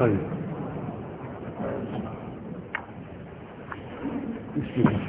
طيب بسم الله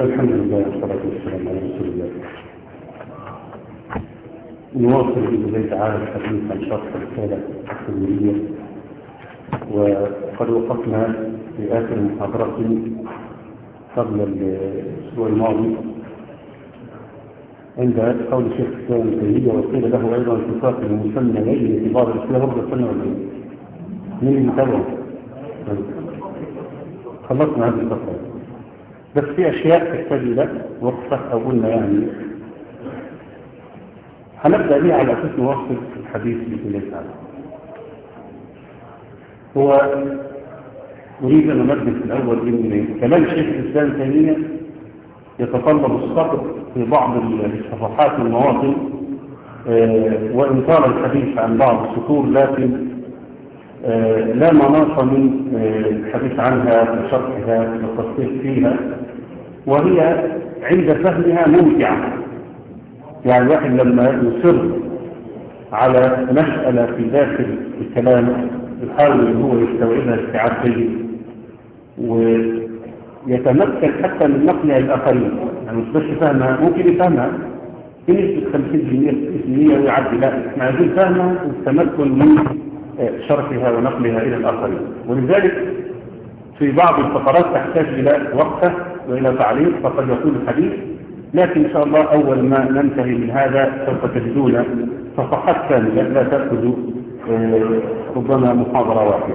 الحمد لله والصلاة والسلام على رسول الله نواصل بإذن الله تعالى الحديث عن شرح الرسالة التدويرية وقد وقفنا في آخر محاضرة قبل الأسبوع الماضي عند قول الشيخ الإسلام ابن تيمية وقيل له أيضا صفات المسمى يجري في بعض الأشياء برضه السنة ولا إيه؟ مين اللي متابعه؟ خلصنا هذه الفترة بس في أشياء تحتاج إلى وقفة أو قلنا يعني هنبدأ بها على أساس نوصل الحديث بإذن الله تعالى هو أريد أن أنبه في الأول إن كلام شيخ الإسلام تيمية يتطلب السقط في بعض الصفحات والمواطن وإن طال الحديث عن بعض السطور لكن لا مناص من الحديث عنها وشرحها والتصديق فيها وهي عند فهمها ممتعة. يعني الواحد لما يصر على مسألة في داخل الكلام يحاول إن هو يستوعبها استيعاب جيد ويتمكن حتى من نقلها للآخرين يعني مش بس فهمها ممكن يفهمها. في نسبة 50% ويعدي. لا إحنا عايزين فهمها والتمكن من شرحها ونقلها إلى الآخرين. ولذلك في بعض الفقرات تحتاج إلى وقفة وإلى تعليق فقد يكون الحديث. لكن إن شاء الله أول ما ننتهي من هذا سوف تجدون صفحات كاملة لا تأخذ ربما محاضرة واحدة.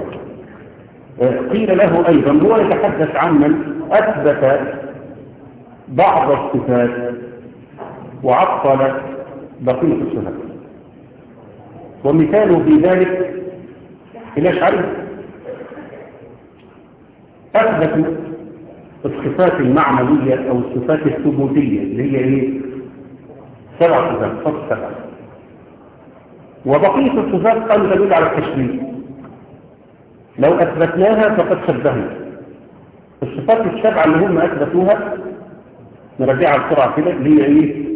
قيل له أيضا هو يتحدث عن من؟ أثبت بعض الصفات وعطل بقية الصفات. ومثاله في ذلك الأشعري أثبت الصفات المعنوية أو الصفات الثبوتية اللي هي إيه؟ سبع صفات صفات سبع. وبقية الصفات قالوا تدل على التشبيه. لو أثبتناها فقد شبهنا. الصفات السبعة اللي هم أثبتوها نرجعها بسرعة كده اللي هي إيه؟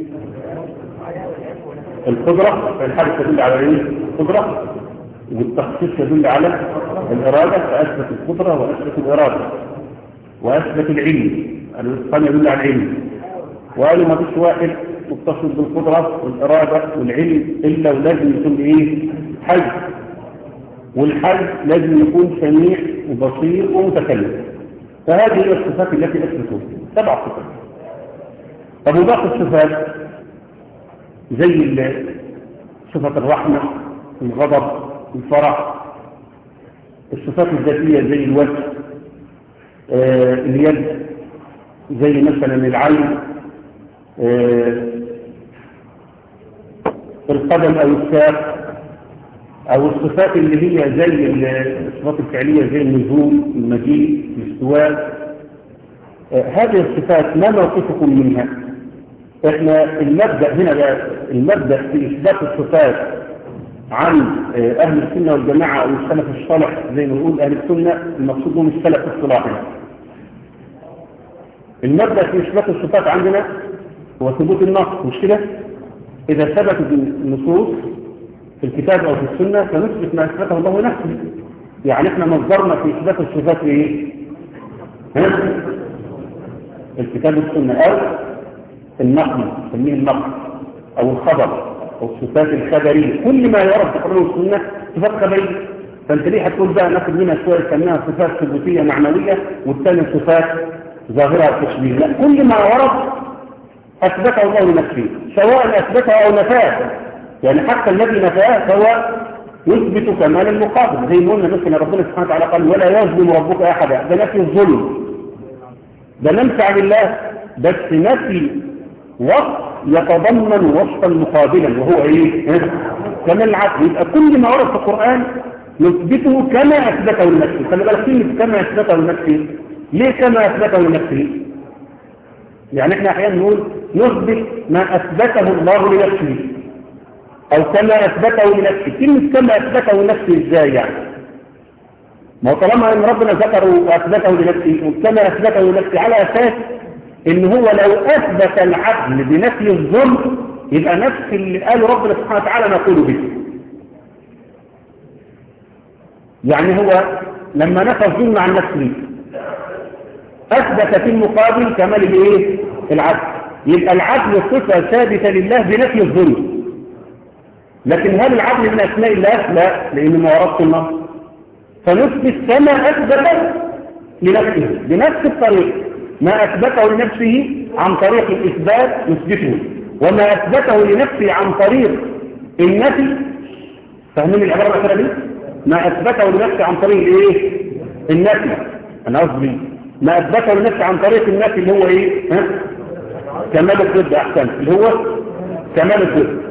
القدرة فالحادث تدل على إيه؟ القدرة. والتخصيص يدل على الإرادة فأثبت القدرة وأثبت الإرادة وأثبت العلم. الإتقان يدل على العلم. وقالوا ما فيش واحد متصل بالقدرة والإرادة والعلم إلا ولازم يكون إيه؟ حي. والحي لازم يكون سميع وبصير ومتكلم. فهذه هي الصفات التي أثبتوها سبع صفات. طب وباقي الصفات زي صفة الرحمة الغضب الفرح. الصفات الذاتية زي الوجه آه اليد زي مثلا العين آه القدم أو الساق. أو الصفات اللي هي زي الصفات الفعلية زي النزول المجيء الاستواء. آه هذه الصفات ما موقفكم منها. إحنا المبدأ هنا بقى المبدأ في إثبات الصفات عن أهل السنة والجماعة أو السلف الصالح زي ما نقول أهل السنة المقصود هم السلف الصلاحي المبدأ في إثبات الصفات عندنا هو ثبوت النص مش كده؟ إذا ثبتت النصوص في الكتاب أو في السنة فنثبت ما أثبته الله نفسه يعني إحنا مصدرنا في إثبات الصفات إيه؟ ها الكتاب والسنة. أو النقل نسميه النقل أو الخبر أو الصفات الخبرية. كل ما يورد في القرآن والسنة صفات خبرية. فأنت ليه هتقول بقى ناخد منها شوية كأنها صفات ثبوتية معنوية والثانية صفات ظاهرة التشبيه لا كل ما ورد أثبته الله لنفسه سواء أثبته أو نفاه. يعني حتى الذي نفاه فهو يثبت كمال المقابل. زي ما قلنا مثلا ربنا سبحانه وتعالى قال ولا يظلم ربك أحدا. ده نفي الظلم. ده ننفع لله بس نفي وصف يتضمن وصفا مقابلا وهو إيه؟ كمال العدل. يبقى كل ما ورد في القرآن نثبته كما أثبته لنفسه. خلي بالك كلمة كما أثبته لنفسه ليه كما أثبته لنفسه؟ يعني إحنا أحيانا نقول نثبت ما أثبته الله لنفسه. أو كما أثبته لنفسه. كلمة كما أثبته لنفسه إزاي يعني؟ ما هو طالما أن ربنا ذكره وأثبته لنفسه وكما أثبته لنفسه على أساس إن هو لو أثبت العدل بنفي الظلم يبقى نفس اللي قاله ربنا سبحانه وتعالى نقول به. يعني هو لما نفى الظلم عن نفسه أثبت في المقابل كمال الإيه؟ العدل. يبقى العدل صفة ثابتة لله بنفي الظلم. لكن هل العدل من أسماء الله لا لأنه ما وردت النص فنثبت كما أثبت لنفسه بنفس الطريق ما أثبته لنفسه عن طريق الإثبات نثبته وما أثبته لنفسه عن طريق النفي فاهمين العبارة الأخيرة دي؟ ما أثبته لنفسه عن طريق الإيه؟ النفي أنا قصدي ما أثبته لنفسه عن طريق النفي اللي هو إيه؟ ها؟ كمال الضد أحسن اللي هو كمال الضد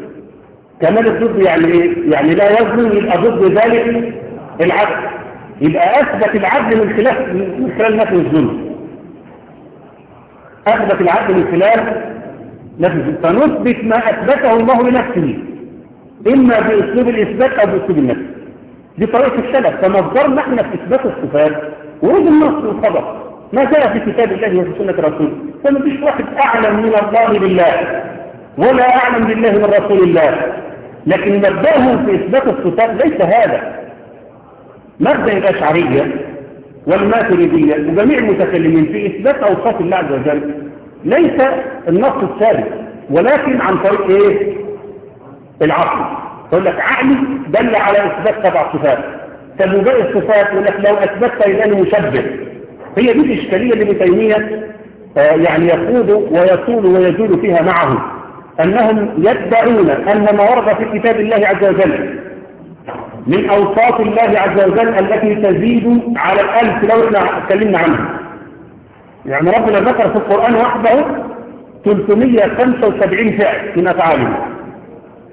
كمال الضد يعني إيه؟ يعني لا يظلم يبقى ضد ذلك العدل. يبقى أثبت العدل من خلال من خلال نفي الظلم. أثبت العدل من خلال نفي فنثبت ما أثبته الله لنفسه. إما بأسلوب الإثبات أو بأسلوب النفي. دي طريقة السلف. فمصدرنا إحنا في إثبات الصفات. ورود النص والخبر. ما جاء في كتاب الله وفي سنة رسوله. فما فيش واحد أعلم من الله بالله. ولا أعلم بالله من رسول الله. لكن مبدأهم في إثبات الصفات ليس هذا. مبدأ الأشعرية والماتريدية وجميع المتكلمين في إثبات أوصاف الله عز وجل ليس النص الثابت ولكن عن طريق إيه؟ العقل. يقول لك عقلي دل على إثبات سبع صفات. طب وباقي الصفات؟ يقول لك لو أثبتت يبقى مشبه. هي دي الإشكالية اللي ابن تيمية آه يعني يخوض ويطول ويجول فيها معه. أنهم يدعون أن ما ورد في كتاب الله عز وجل من أوصاف الله عز وجل التي تزيد على الألف لو إحنا اتكلمنا عنها. يعني ربنا ذكر في القرآن وحده 375 فعل من أفعاله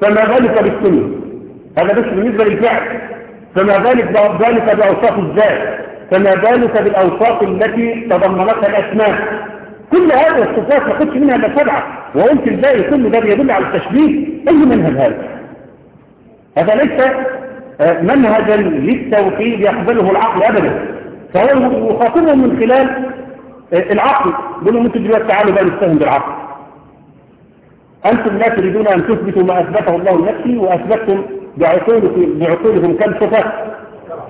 فما ذلك بالسنة؟ هذا بس بالنسبة للفعل. فما ذلك ذلك بأوصاف الذات. فما ذلك بالأوصاف التي تضمنتها الأسماء. كل هذه الصفات ما خدش منها إلا سبعة وقلت الباقي كل ده بيدل على التشبيه. أي منهج هذا؟ هذا ليس منهجا للتوحيد يقبله العقل أبدا. فهو يخاطبهم من خلال العقل. يقول لهم أنتوا دلوقتي تعالوا بقى نستهم بالعقل. أنتم لا تريدون أن تثبتوا ما أثبته الله لنفسه وأثبتتم بعقولكم كم صفة؟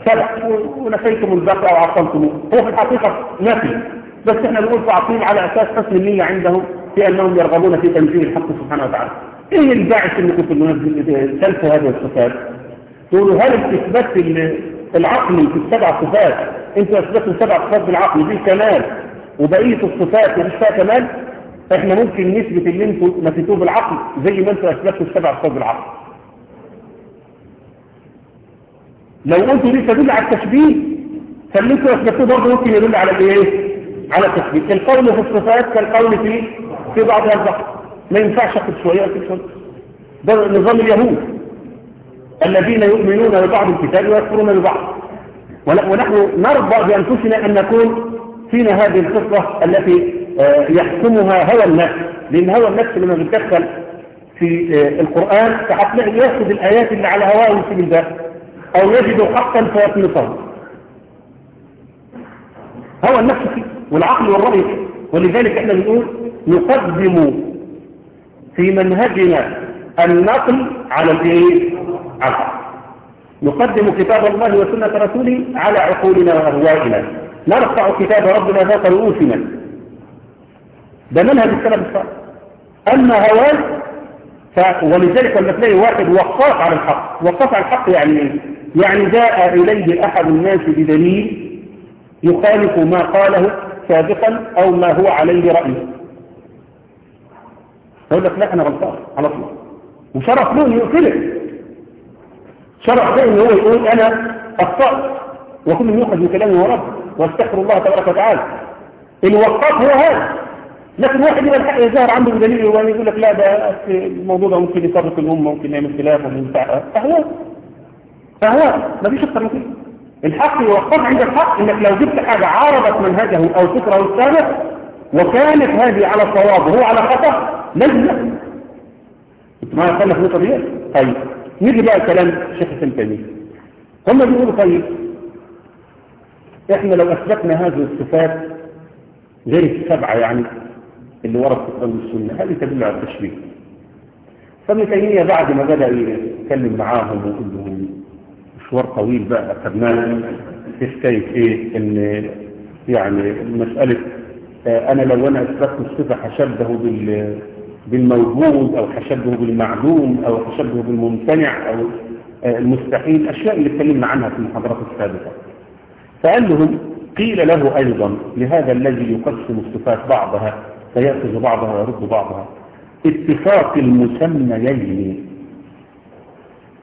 سبع. ونفيتم البقى وعطلتموه هو في الحقيقة نفي. بس إحنا بنقول تعطيل على أساس حسن النية عندهم في أنهم يرغبون في تنزيل الحق سبحانه وتعالى. إيه الباعث انكم تلفوا هذه الصفات تقولوا هل الاثبات العقلي في السبع صفات؟ أنتوا أثبتوا السبع صفات بالعقل دي كمال وبقية الصفات مش فيها كمال؟ إحنا ممكن نثبت اللي أنتوا نفيتوه بالعقل زي ما أنتوا أثبتوا السبع صفات بالعقل. لو قلتوا دي تدل على التشبيه فاللي أنتوا أثبتوه برضه ممكن يدل على الإيه؟ على التشبيه القول في الصفات كالقول في في بعضها البحر ما ينفعش اخد شوية اخد شوية. ده نظام اليهود الذين يؤمنون ببعض الكتاب ويكفرون ببعض. ونحن نرضى بأنفسنا أن نكون فينا هذه الخطة التي يحكمها هوى النفس. لأن هوى النفس لما بيتدخل في القرآن فهتلاقي يأخذ الآيات اللي على هواه ويسيب الباقي أو يجد حقا فيطلقه هوى النفس فيه. والعقل والرأي. ولذلك إحنا بنقول نقدم في منهجنا النقل على الايه على نقدم كتاب الله وسنة رسوله على عقولنا وأهوائنا نرفع كتاب ربنا ذات رؤوسنا. ده منهج السلف الصالح. أما هواه ف... ولذلك لما تلاقي واحد وقاف على الحق. وقاف على الحق يعني إيه؟ يعني جاء إليه أحد الناس بدليل يخالف ما قاله سابقا أو ما هو عليه رأيه يقول لك لا أنا غلطان على طول وشرف له إنه يقتله. شرف له إنه هو يقول أنا أخطأت. وكل يؤخذ من كلامه ورب واستغفر الله تبارك وتعالى. الوقاف هو هذا. لكن واحد يبقى الحق يظهر عنده بدليل ويقول لك لا ده الموضوع ده ممكن يفرق الأمة ممكن يعمل خلاف وممكن بتاع أهواء. ما فيش أكتر من كده. الحق يوقف عند الحق إنك لو جبت حاجة عارضت منهجه أو فكره السابق وكانت هذه على صواب وهو على لازم أنت ما يخلف نقطه دي طيب نيجي بقى كلام شيخ ابن تيمية. هم بيقولوا طيب إحنا لو أثبتنا هذه الصفات غير السبعة يعني اللي ورد في القرآن والسنة هذه تدل على التشبيه. فابن تيمية بعد ما بدأ يتكلم معاهم ويقول لهم مشوار طويل بقى. أخذناه في حكاية إيه؟ إن يعني مسألة أنا لو أنا أثبت الصفة هشبه بال بالموجود أو هشبه بالمعلوم أو هشبه بالممتنع أو المستحيل. أشياء اللي اتكلمنا عنها في المحاضرات السابقة. فقال لهم قيل له أيضا لهذا الذي يقسم الصفات بعضها فيأخذ بعضها ويرد بعضها اتفاق المسميين.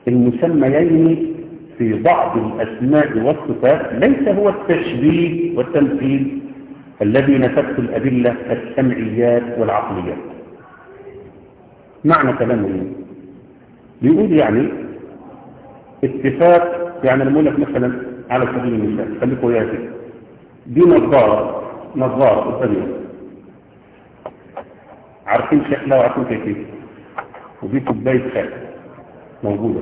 المسميين في بعض الأسماء والصفات ليس هو التشبيه والتمثيل الذي نفته الأدلة السمعيات والعقليات. معنى كلامه إيه؟ بيقول يعني اتفاق يعني لما لك مثلا على سبيل المثال خليكوا وياي كده دي نظارة نظارة قدامي عارفين شكلها وعارفين كيفية ودي كوباية شاي موجودة.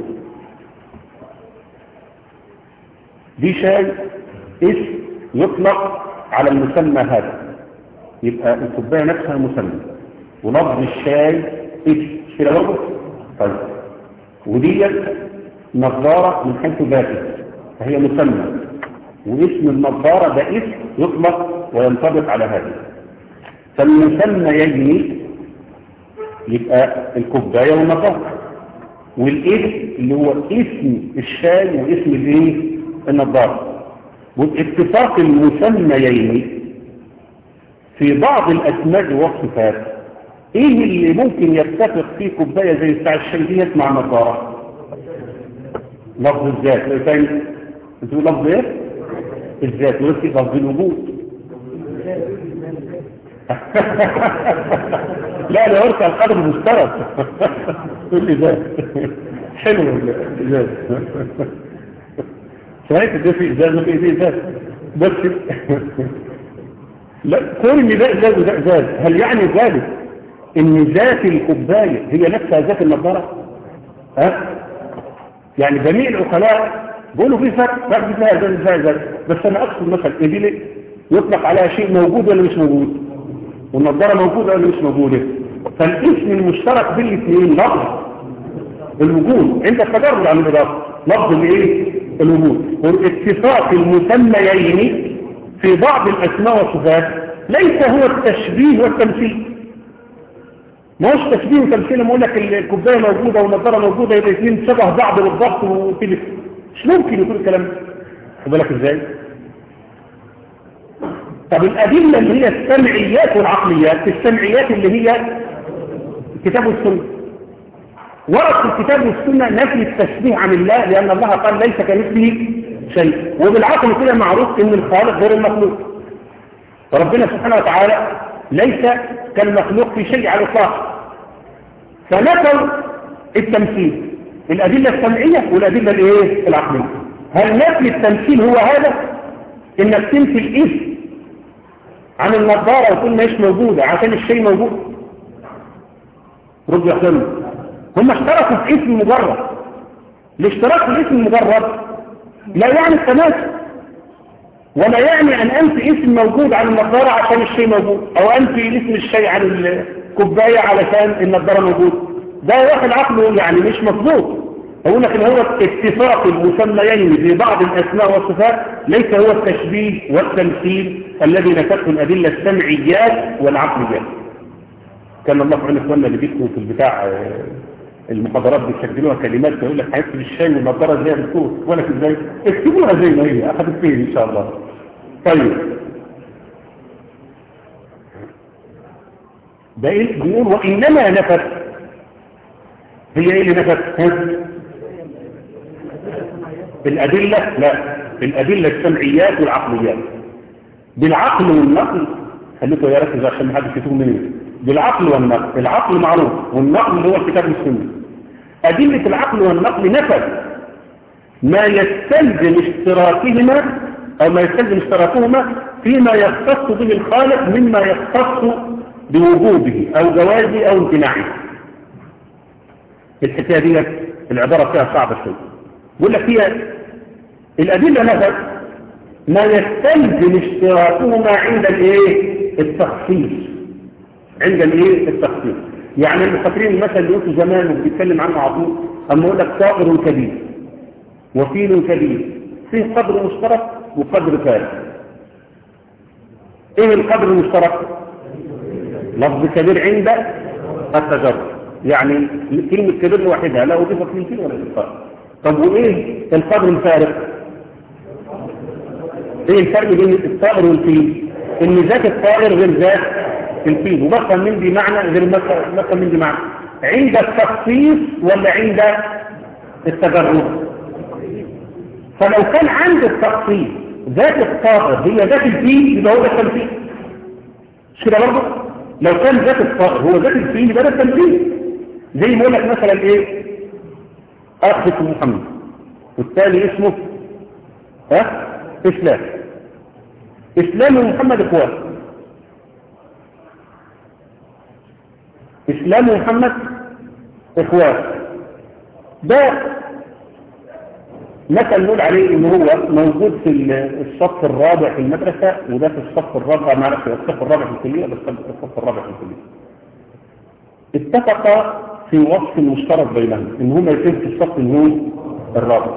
دي شاي اسم يطلق على المسمى هذا. يبقى الكوباية نفسها مسمى. ولفظ الشاي اسم كده برضه؟ طيب. ودي نظارة من حيث ذاته. فهي مسمى. واسم النظارة ده اسم يطلق وينطبق على هذا. فالمسمى يجني يبقى الكوباية والنظارة. والاسم اللي هو اسم الشاي واسم الإيه؟ النظارة واتفاق المسميين في بعض الأسماء والصفات إيه اللي ممكن يتفق في كوباية زي بتاع الشاي ديت مع نظارة لفظ الذات. تاني أنتوا لفظ إيه؟ الذات. ولكن لفظ الوجود. لا لا اركع القدر مشترك لي ذات. حلو الذات صحيح ده في إزاز ما في إزاز بس لا كل ده إزاز وده إزاز هل يعني ذلك إن ذات الكوبايه هي نفسها ذات النظارة؟ ها؟ يعني جميع العقلاء بيقولوا في فرق فرق فيها إزاز فيها إزاز بس أنا أقصد مثلا إيه دي يطلق عليها شيء موجود ولا مش موجود؟ والنظارة موجودة ولا مش موجودة؟ فالاسم المشترك بين الاثنين لفظ. الوجود عندك تجرد عن الإضافة. لفظ الايه الوجود والاتفاق المسميين في بعض الأسماء والصفات ليس هو التشبيه والتمثيل. ما هوش تشبيه وتمثيل لما أقول لك الكوباية موجودة والنظاره موجودة يبقى الاثنين شبه بعض بالضبط وكده مش ممكن يكون الكلام ده. بالك إزاي؟ طب الأدلة اللي هي السمعيات والعقليات السمعيات اللي هي الكتاب والسنة ورد في الكتاب والسنة نفي التشبيه عن الله لأن الله قال ليس كمثله شيء. وبالعقل كده معروف إن الخالق غير المخلوق. فربنا سبحانه وتعالى ليس كالمخلوق في شيء على الإطلاق. فنفوا التمثيل. الأدلة السمعية والأدلة الإيه؟ العقلية. هل نفي التمثيل هو هذا؟ انك تنفي الاسم عن النظارة وتقول مش موجوده عشان الشيء موجود. رد يا هم اشتركوا في اسم مجرد. الاشتراك في الاسم المجرد لا يعني التماثل ولا يعني أن انفي اسم موجود عن النظاره عشان الشيء موجود أو انفي اسم الشيء عن الكوباية علشان النظاره موجود. ده واخد عقله يعني مش مظبوط. أقول لك إن هو اتفاق المسميين في بعض الأسماء والصفات ليس هو التشبيه والتمثيل الذي نفته الأدلة السمعيات والعقليات. كان الله في عون إخواننا اللي بيكتبوا في البتاع المحاضرات بيسجلوها كلمات يقول لك هيكتب الشاي والنضاره زي دكتور ولا إزاي اكتبوها زي ما هي أخذت فين إن شاء الله. طيب. إيه بيقول وإنما نفت. هي إيه اللي نفت؟ ها؟ الأدلة؟ لا. الأدلة السمعيات والعقليات. بالعقل والنقل خليكم يا ركز عشان ما حدش يتوه مني بالعقل والنقل. العقل معروف والنقل هو الكتاب والسنة. أدلة العقل والنقل نفت ما يستلزم اشتراكهما أو ما يستلزم اشتراكهما فيما يختص به الخالق مما يختص بوجوده أو جوازه أو امتناعه. الحكاية دي العبارة فيها صعبة شوية. بقول لك هي الأدلة نفت ما يستلزم اشتراكهما عند الإيه؟ التخصيص. عند الايه التخصيص يعني المفكرين المثل اللي قلته زمان وبيتكلم عنه عطول أما يقول لك طائر كبير وفيل كبير فيه قدر مشترك وقدر فارق إيه القدر المشترك؟ لفظ كبير عند التجرب يعني كلمة كبير لوحدها لا أضيفت كلمتين ولا إضافة طب وإيه القدر الفارق إيه الفرق بين الطائر والفيل؟ إن ذات الطائر غير ذات الفيل وبقى من دي معنى غير بقى من دي معنى عند التخصيص ولا عند التجرد؟ فلو كان عند التخصيص ذات الطائر هي ذات الفيل يبقى هو ده التمثيل. مش كده برضه؟ لو كان ذات الطائر هو ذات الفيل يبقى ده التمثيل. زي ما أقول لك مثلا إيه؟ أخ اسمه محمد. والتالي اسمه ها؟ إسلام. إسلام ومحمد إخوان. إسلام ومحمد إخوان. ده مثل نقول عليه ان هو موجود في الصف الرابع في المدرسة وده في الصف الرابع ما أعرفش الصف الرابع في الكلية بس الصف الرابع في الكلية. اتفق في وصف مشترك بينهم إن هما يكون في الصف اللي الرابع.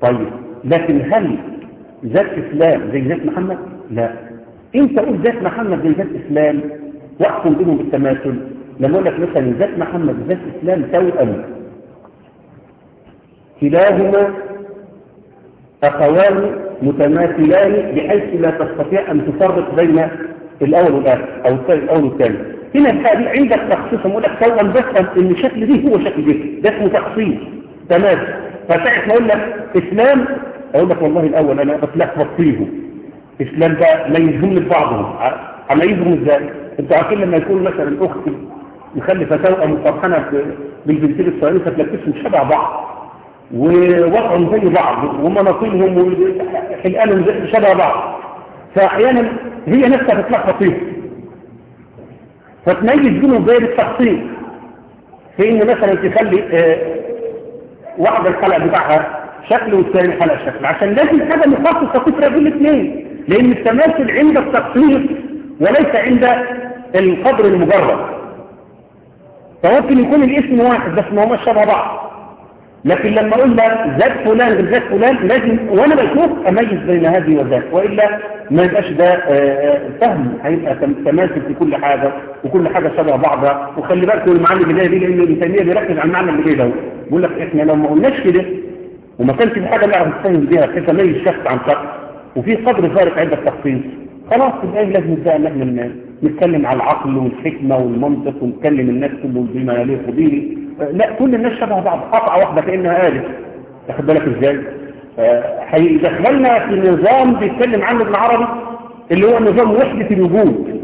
طيب لكن هل ذات إسلام زي ذات محمد؟ لا. انت قول ذات محمد زي ذات إسلام؟ واحكم بينهم بالتماثل. لما أقول لك مثلا ذات محمد وذات إسلام توأم كلاهما أخوان متماثلان بحيث لا تستطيع أن تفرق بين الأول والآخر أو الأول والثاني هنا دي عندك تخصيص أقول لك توأم بفهم إن شكل دي هو شكل دي ده اسمه تخصيص تماثل ما أقول لك إسلام؟ أقول لك والله الأول أنا بتلخبط فيهم إسلام ده ميزهم من بعضهم. اميزهم إزاي أنتوا عارفين لما يكون مثلا اخت مخلفة توأم وفرحانة بالبنتين الصغيرين فتلبسهم شبه بعض ووضعهم زي بعض ومناطيلهم وحلقانهم شبه بعض. فاحيانا هي نفسها بتلخبط فيهم. فتميز بينهم غير التخصيص. في إن مثلا تخلي آه واحدة الحلقة بتاعها شكل والثاني حلقة شكل. عشان لازم حاجة مخصصة تفرق بين الاثنين لأن التماثل عند التخصيص وليس عند القدر المجرد. فممكن يكون الاسم واحد بس ما هماش شبه بعض. لكن لما أقول لك ذات فلان غير ذات فلان لازم وأنا بشوف أميز بين هذه وذاك وإلا ما يبقاش ده فهم. هيبقى تماثل في كل حاجة وكل حاجة شبه بعضها. وخلي بالك المعاني اللي جاية دي لأن ابن تيمية بيركز على المعنى اللي جاي ده بيقول لك إحنا لو ما قلناش كده وما كانش في حاجة نعرف نتفهم بيها كيف تميز شخص عن شخص وفي قدر فارق عند التخصيص. خلاص يبقى لازم نبدأ إن إحنا نتكلم على العقل والحكمة والمنطق ونكلم الناس كله بما يليق به. لا كل الناس شبه بعض قطعة واحدة كأنها آلة. تاخد بالك إزاي؟ هيدخلنا في نظام بيتكلم عنه ابن عربي اللي هو نظام وحدة الوجود.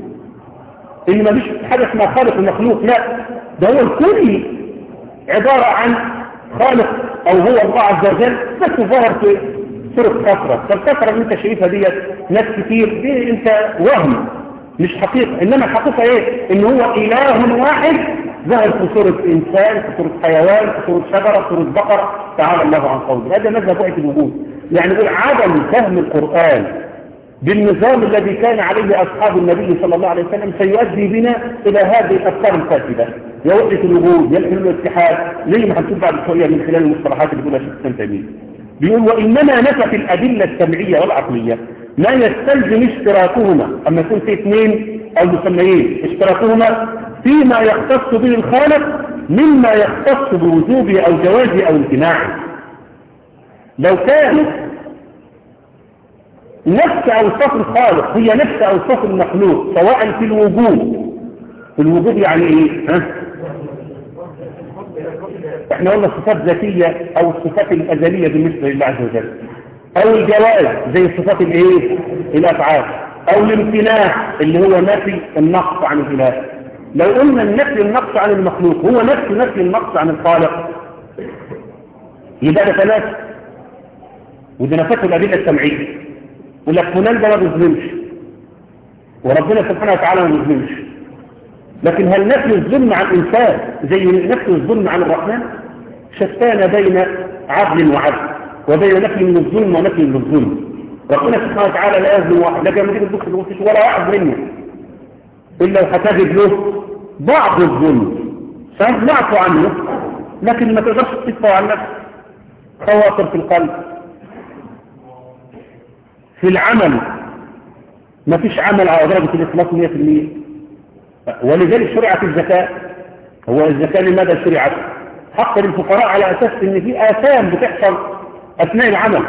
إن ما فيش حاجة اسمها خالق ومخلوق لا. ده هو الكل عبارة عن خالق أو هو الله عز وجل بس ظهر في صورة كثرة فالكثرة اللي انت شايفها ديت ناس كتير؟ دي أنت وهم مش حقيقة. إنما الحقيقة إيه؟ إن هو إله واحد ظهر في صورة إنسان في صورة حيوان في صورة شجرة في صورة بقرة تعالى الله عن قوله. هذا مذهب وحدة الوجود. يعني يقول عدم فهم القرآن بالنظام الذي كان عليه أصحاب النبي صلى الله عليه وسلم سيؤدي بنا إلى هذه الأفكار الفاسدة. يا وحدة الوجود يا الحلول الاتحاد. ليه ما هنشوف بعد شوية من خلال المصطلحات اللي بيقولها شيخ تيمية. بيقول وإنما نفت الأدلة السمعية والعقلية. ما يستلزم اشتراكهما. أما يكون في اثنين أو مسميين اشتراكهما فيما يختص به الخالق مما يختص بوجوبه أو جوازه أو امتناعه لو كان نفس أوصاف الخالق هي نفس أوصاف المخلوق سواء في الوجود في الوجود يعني إيه؟ ها؟ إحنا قلنا صفات ذاتية أو الصفات الأزلية بالنسبة لله عز وجل. أو الجوائز زي الصفات الإيه؟ الأفعال. أو الامتناع اللي هو نفي النقص عن الإله. لو قلنا النفي النقص عن المخلوق هو نفس نفي النقص عن الخالق. يبقى ده ثلاثة وده نفته الأدلة السمعية. يقول لك فلان ده ما بيظلمش. وربنا سبحانه وتعالى ما بيظلمش. لكن هل نفي الظلم عن الإنسان زي نفي الظلم عن الرحمن؟ شتان بين عدل وعدل وبين نفي من الظلم ونفي من الظلم. ربنا سبحانه وتعالى لا يظلم واحد لكن لما تيجي تبص تبص ولا واحد منه. إلا وهتجد له بعض الظلم. سنعفو عنه لكن ما تقدرش تدفع عن نفسك. خواطر في القلب. في العمل. ما فيش عمل على درجة الإخلاص 100% ولذلك شرعت الزكاة. هو الزكاة لماذا شرعت؟ حق للفقراء على أساس إن في آثام بتحصل أثناء العمل.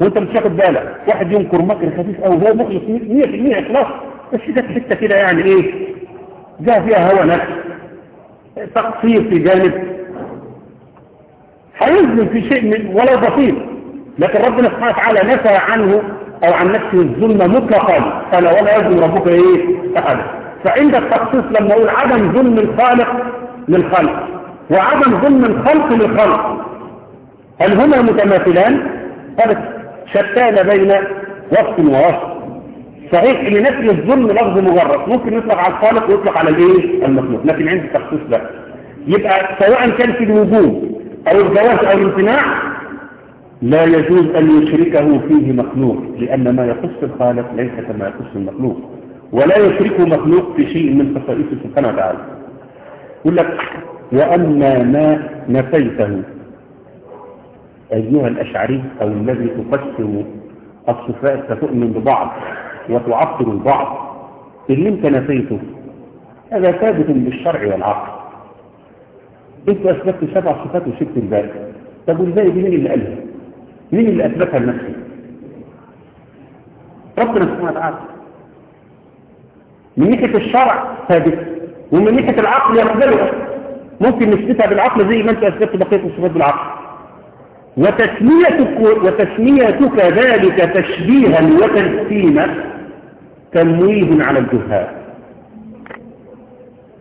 وأنت مش واخد بالك. واحد ينكر مكر خفيف أو هو مخلص 100% إخلاص. بس ده حتة كده يعني إيه؟ جاء فيها هوى نفس. تقصير في جانب. هيظلم في شيء من ولو بسيط. لكن ربنا سبحانه وتعالى نفى عنه أو عن نفسه الظلم مطلقا. قال ولا يظلم ربك إيه؟ احدا فعند التخصيص لما أقول عدم ظلم الخالق للخلق وعدم ظلم الخلق للخلق. هل هما متماثلان؟ قالت شتان بين وصف ووصف. صحيح إن نفي الظلم لفظ مجرد. ممكن يطلق على الخالق ويطلق على الإيه؟ المخلوق. لكن عند التخصيص لا. يبقى سواء كان في الوجود أو الجواز أو الامتناع لا يجوز أن يشركه فيه مخلوق لأن ما يخص الخالق ليس كما يخص المخلوق. ولا يشركه مخلوق في شيء من خصائصه سبحانه وتعالى. يقول لك وأما ما نفيته. أيها الأشعري أو الذي تقسم الصفات فتؤمن ببعض وتعطل البعض. اللي انت نفيته هذا ثابت بالشرع والعقل. إنت أثبتت سبع صفات وسبت الباقي طب والباقي دي مين اللي قالها؟ مين اللي أثبتها لنفسه؟ ربنا سبحانه وتعالى. من ناحية الشرع ثابت ومن ناحية العقل يقبلها. ممكن نثبتها بالعقل زي ما انت أثبتت بقية الصفات بالعقل. وتسميتك وتسميتك ذلك تشبيها وتجسيما تمويه على الجهال.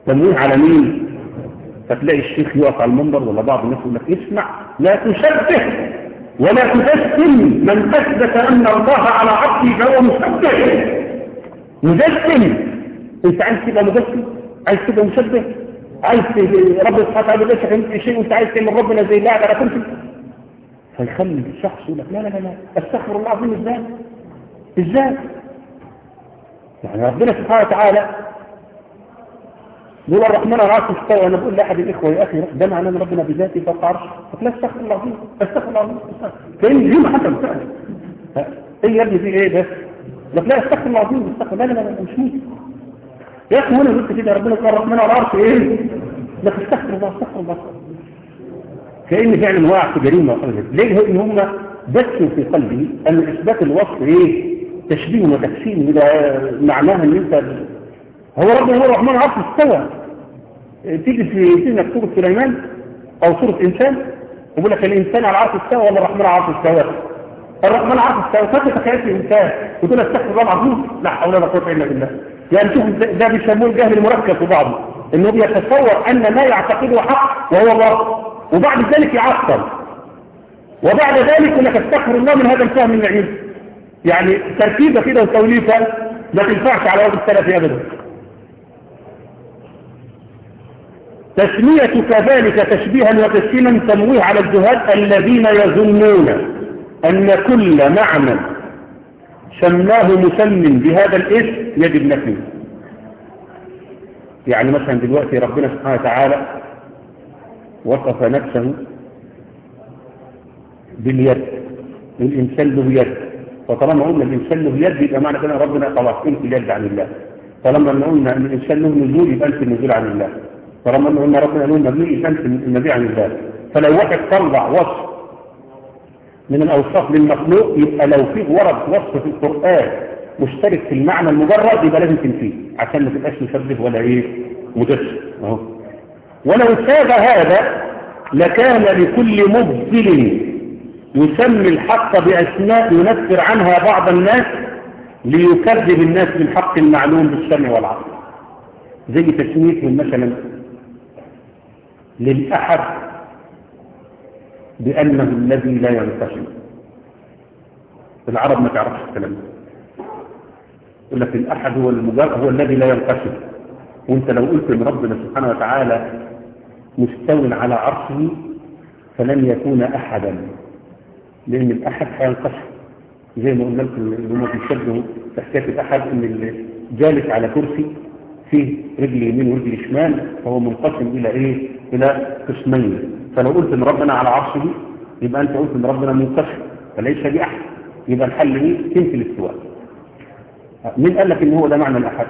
تمويه على مين؟ فتلاقي الشيخ يقف على المنبر ولا بعض الناس يقول لك اسمع لا تشبه ولا تجسم من أثبت أن الله على عبده فهو مشبه. مجسم انت عايز تبقى مجسم عايز تبقى مشبه؟ عايز رب سبحانه وتعالى ليس كمثله شيء وانت عايز تعمل ربنا زي اللاعب على كرسي فيخلي الشخص يقول لك لا لا لا أستغفر الله العظيم إزاي؟ إزاي؟ يعني ربنا سبحانه وتعالى يقول الرحمن العرش استوى أنا بقول لأحد الإخوة يا أخي ده معناه إن ربنا بذاته فوق عرش لا أستغفر الله العظيم أستغفر الله العظيم كان ما حصل فعلا إيه يا ابني في إيه لك لا أستغفر الله العظيم أستغفر لا لا لا مش ممكن يا أخي وأنا قلت كده؟ ربنا قال الرحمن العرش إيه؟ لك استغفر الله استغفر الله. كأن فعلا واقع في جريمة ليه؟ ان هم بثوا في قلبه أن إثبات الوصف إيه؟ تشبيه وتكسير ده معناها إن أنت هو ربنا هو الرحمن العرش استوى تيجي في سنة سورة سليمان أو سورة إنسان يقول لك الإنسان على العرش استوى ولا الرحمن على العرش استوى الرحمن على العرش استوى فانت تخيلت الإنسان. وتقول استغفر الله العظيم. لا حول ولا قوة إلا بالله. يعني شوف ده بيسموه الجهل المركب في بعضه إنه بيتصور أن ما يعتقده حق وهو الله وبعد ذلك يعطل. وبعد ذلك يقول لك استغفر الله من هذا الفهم النعيم. يعني تركيبه كده وتوليفة ما تنفعش على وجه السلف ابدا. تسميتك ذلك تشبيها وتسكينا تمويه على الجهاد الذين يظنون أن كل معنى سماه مسمى بهذا الاسم يجب نفيه. يعني مثلا دلوقتي ربنا سبحانه وتعالى وصف نفسه باليد الإنسان له يد. فطالما قلنا الإنسان له يد يبقى معنى كده ربنا خلاص انت اليد عن الله. طالما قلنا أن الإنسان له نزول يبقى انت النزول عن الله. طالما قلنا ربنا له مبني يبقى انت النبي عن الله. فلو واحد طلع وصف من الأوصاف للمخلوق يبقى لو في ورد وصف في القرآن مشترك في المعنى المجرد يبقى لازم تنفيه عشان ما تبقاش مشبه ولا إيه مجسم أهو. ولو ساب هذا لكان لكل مبذل يسمي الحق بأسماء ينفر عنها بعض الناس ليكذب الناس بالحق المعلوم بالسمع والعقل. زي تسميتهم مثلا للأحد بأنه الذي لا ينقسم العرب ما تعرفش الكلام يقول لك الأحد هو المجرد هو الذي لا ينقسم وانت لو قلت إن ربنا سبحانه وتعالى مستو على عرشه فلن يكون أحدا. لأن الأحد هينقسم زي ما قلنا لكم هم بيشبهوا في حكايه الأحد إن جالس على كرسي فيه رجل يمين ورجل شمال فهو منقسم إلى إيه؟ إلى قسمين. فلو قلت إن ربنا على عرشه يبقى أنت قلت إن ربنا منقسم فليس بأحد. يبقى الحل إيه؟ تنفي الاستواء؟ مين قال لك إن هو ده معنى الأحد؟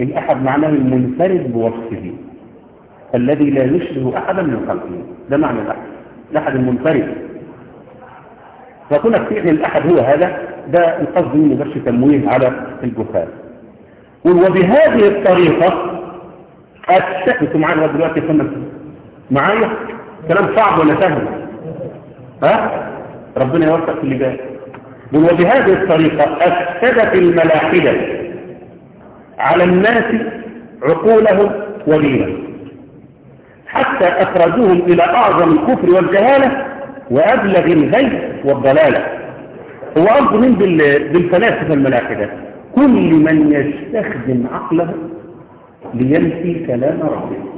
الأحد معناه المنفرد بوصفه. الذي لا يشبه أحدا من خلقه. ده معنى الأحد. الأحد المنفرد. فكونك فيه الأحد هو هذا. ده القصد منه بس تمويه على الجهال وبهذه الطريقة أتشكتوا معايا دلوقتي فما معايا؟ كلام صعب ولا سهل؟ ها؟ ربنا يوفق في اللي جاي. وبهذه الطريقة أفسدت الملاحدة على الناس عقولهم ودينهم حتى أخرجوهم إلى أعظم الكفر والجهالة وأبلغ الغي والضلالة. هو قصد من بالفلاسفة الملاحدة كل من يستخدم عقله لينفي كلام ربه.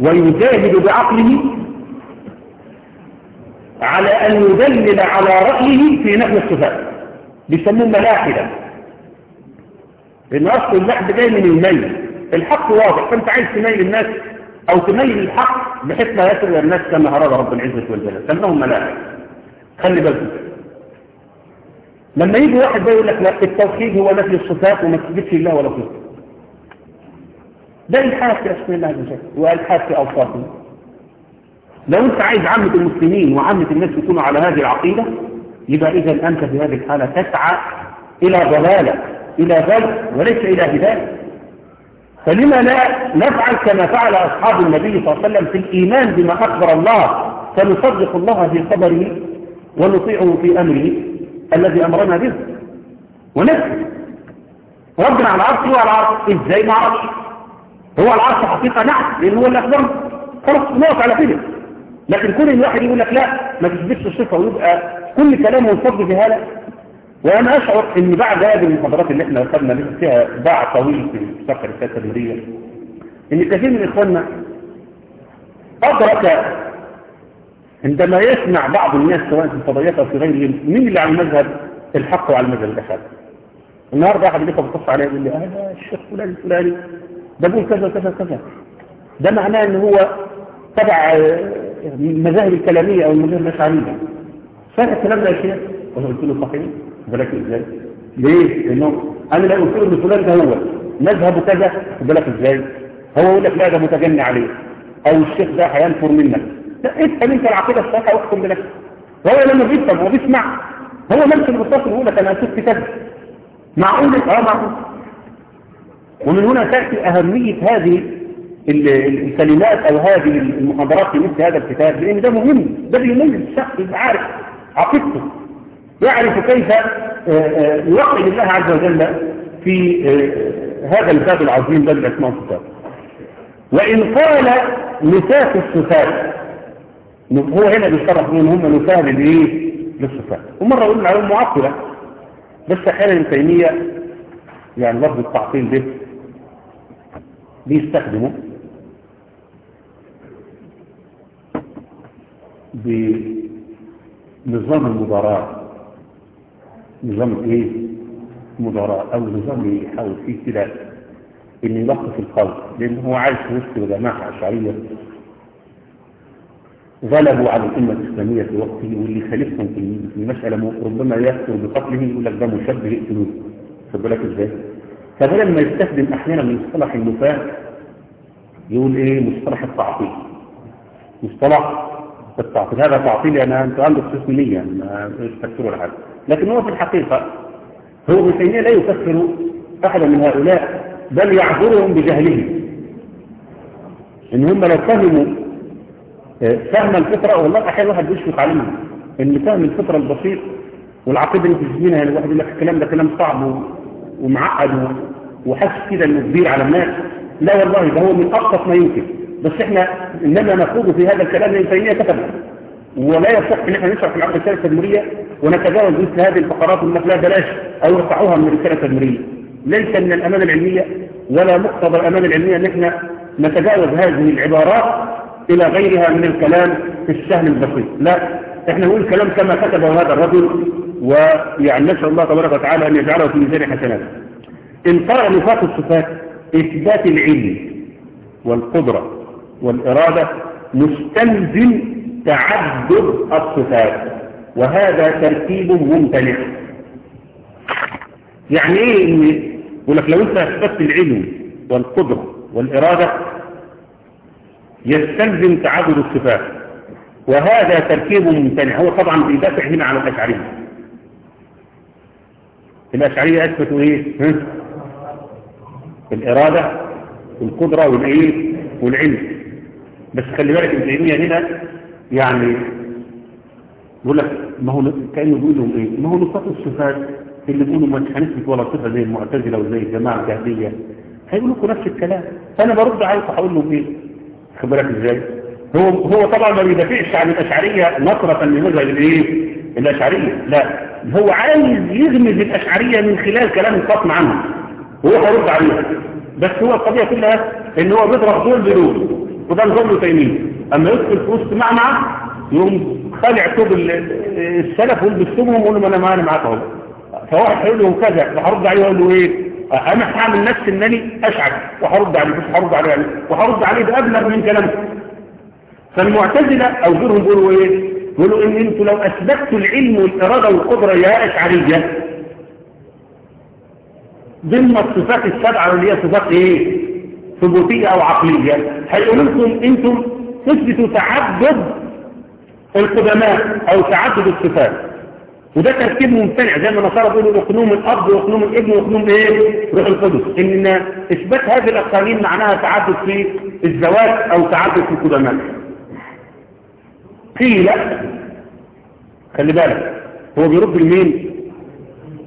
ويجاهد بعقله على أن يدلل على رأيه في نحو الصفات. بيسموه ملاحدة. لأن أصل اللحد جاي من الميل. الحق واضح. فأنت عايز تميل الناس أو تميل الحق بحيث لا يصل الناس كما أراد رب العزة والجلال. سموهم ملاحدة. خلي بالكم. لما يجي واحد بقى يقول لك لا التوحيد هو نفي الصفات وما تثبتش الله ولا صفه ده الحاد في اسماء الله عز وجل والحاد في أوصافه. لو أنت عايز عامة المسلمين وعامة الناس يكونوا على هذه العقيدة يبقى إذا أنت في هذه الحالة تسعى إلى ضلالة إلى ضل وليس إلى هداية. فلما لا نفعل كما فعل أصحاب النبي صلى الله عليه وسلم في الإيمان بما أخبر الله فنصدق الله في خبره ونطيعه في أمره الذي أمرنا به. ونفسه ربنا على العرش هو على العرش إزاي ما عرش. هو العرش حقيقة نعم لأن هو اللي أخبرنا خلاص نقف على كده لكن كل الواحد يقول لك لا ما تثبتش الصفة ويبقى كل كلامه ينصب في هذا. وأنا أشعر أن بعد هذه المحاضرات اللي إحنا أخذنا لسه فيها باع طويل في السياسة التدميرية أن كثير من إخواننا أدرك عندما يسمع بعض الناس سواء في الفضائيات أو في غيرهم مين اللي على المذهب الحق وعلى المذهب الأحد النهارده واحد اللي بتص عليه يقول لي هذا الشيخ فلان الفلاني ده بيقول كذا كذا كذا ده معناه ان هو تبع المذاهب الكلامية أو المذاهب الأشعرية. صحيح الكلام ده يا شيخ وأنا قلت له صحيح بالك إزاي؟ ليه؟ لأنه أنا لا قلت له إن فلان ده هو. مذهبه كذا بالك إزاي؟ هو يقول لك لا ده متجني عليه. أو الشيخ ده هينفر منك. لا افهم أنت العقيدة الصحيحة واحكم بنفسك. هو لما بيفهم هو بيسمع. هو نفس المتصل يقول لك أنا شفت كذا. معقول؟ آه معقول. ومن هنا تأتي أهمية هذه الكلمات أو هذه المحاضرات في مثل هذا الكتاب لأن ده مهم ده بيميز الشخص يبقى عارف عقيدته يعرف كيف يوحد الله عز وجل في هذا الباب العظيم باب الأسماء والصفات وإن قال نساء الصفات هو هنا بيصرح بهم هم نساء للإيه؟ للصفات ومرة قلنا عليهم معطلة بس أحيانا ابن تيمية يعني لفظ التعطيل ده بيستخدمه بنظام المضاراة نظام إيه؟ مضاراة أو نظام يحاول فيه كده ان يلخص القول لأن هو عايش وسط جماعة اشعرية غلبوا على الأمة الإسلامية في وقته واللي خالفهم في المسألة ربما يذكر بقتله يقول لك ده مشبه يقتلوه خد بالك إزاي؟ فبدل ما يستخدم أحيانا مصطلح النفاة يقول إيه؟ مصطلح التعطيل. مصطلح التعطيل. هذا تعطيل أنا أنت عنده خصوص نية ما تفكروا ولا حاجة لكن هو في الحقيقة هو ابن لا يكفر أحدا من هؤلاء بل يعذرهم بجهلهم. إن هم لو فهموا فهم الفطرة والله أحيانا الواحد بيشفق عليهم. إن فهم الفطرة البسيط والعقيدة اللي تسجينها يعني الواحد يقول لك الكلام ده كلام صعب ومعقد وحاسس كده إنه كبير على الناس. لا والله ده هو من أبسط ما يمكن. بس إحنا إنما نخوض في هذا الكلام لأن تيمية كتبه. ولا يصح إن إحنا نشرح في العقد الرساله التدميريه ونتجاوز مثل هذه الفقرات لا بلاش أو يرفعوها من الرساله التدميريه ليس من الأمانة العلمية ولا مقتضى الأمانة العلمية إن إحنا نتجاوز هذه العبارات إلى غيرها من الكلام السهل البسيط. لا إحنا نقول الكلام كما كتبه هذا الرجل ويعني نسأل الله تبارك وتعالى أن يجعله في ميزان حسناته. قال نفاق الصفات إثبات العلم والقدرة والإرادة مستلزم تعدد الصفات وهذا ترتيب ممتنع. يعني إيه إن يقول لك لو أنت أثبتت العلم والقدرة والإرادة يستلزم تعدد الصفات وهذا تركيب ممتنع. هو طبعا بيدافع هنا على الأشعرية. الاشعريه اثبتوا إيه؟ ها؟ الإرادة والقدرة والايه والعلم. بس خلي بالك ابن تيمية هنا يعني يقول لك ما هو كأنه بيقول إيه؟ ما هو نصات الصفات اللي بيقولوا ما هنثبت ولا صفة زي المعتزلة وزي الجماعة الجهمية. هيقولوا لكم نفس الكلام. فأنا برد عليكم هقول لهم إيه؟ خد بالك إزاي؟ هو هو طبعا ما بيدافعش عن الأشعرية نصره لمذهب الإيه؟ الأشعرية. لا. هو عايز يغمز الأشعرية من خلال كلام الفاطم عنه وهو هيرد عليه بس هو القضية كلها إن هو بيضرب دول بدول وده نظام له تيميه أما يدخل في وسط معمعة يقوم خالع توب السلف ويلبس ثوبهم ويقول له أنا معانا معاك أهو. فواحد هيقول له كذا فهرد عليه واقول له إيه؟ أنا هعمل نفسي إنني أشعر وهرد عليه بس هرد عليه يعني. وهرد عليه بأبلغ من كلامه. فالمعتزلة أو غيرهم بيقولوا إيه؟ بيقولوا إن أنتوا لو أثبتوا العلم والاراده والقدره يا اشعريه ضمن الصفات السبعة اللي هي صفات إيه؟ ثبوتية أو عقلية. هيقولوا لكم أنتم تثبتوا تعدد القدماء أو تعدد الصفات. وده تركيب ممتنع زي ما النصارى بيقولوا اقنوم الأب واقنوم الابن واقنوم إيه؟ روح القدس. إن إثبات هذه الاقانيم معناها تعدد في الزواج أو تعدد في القدماء. قيل خلي بالك هو بيرد لمين؟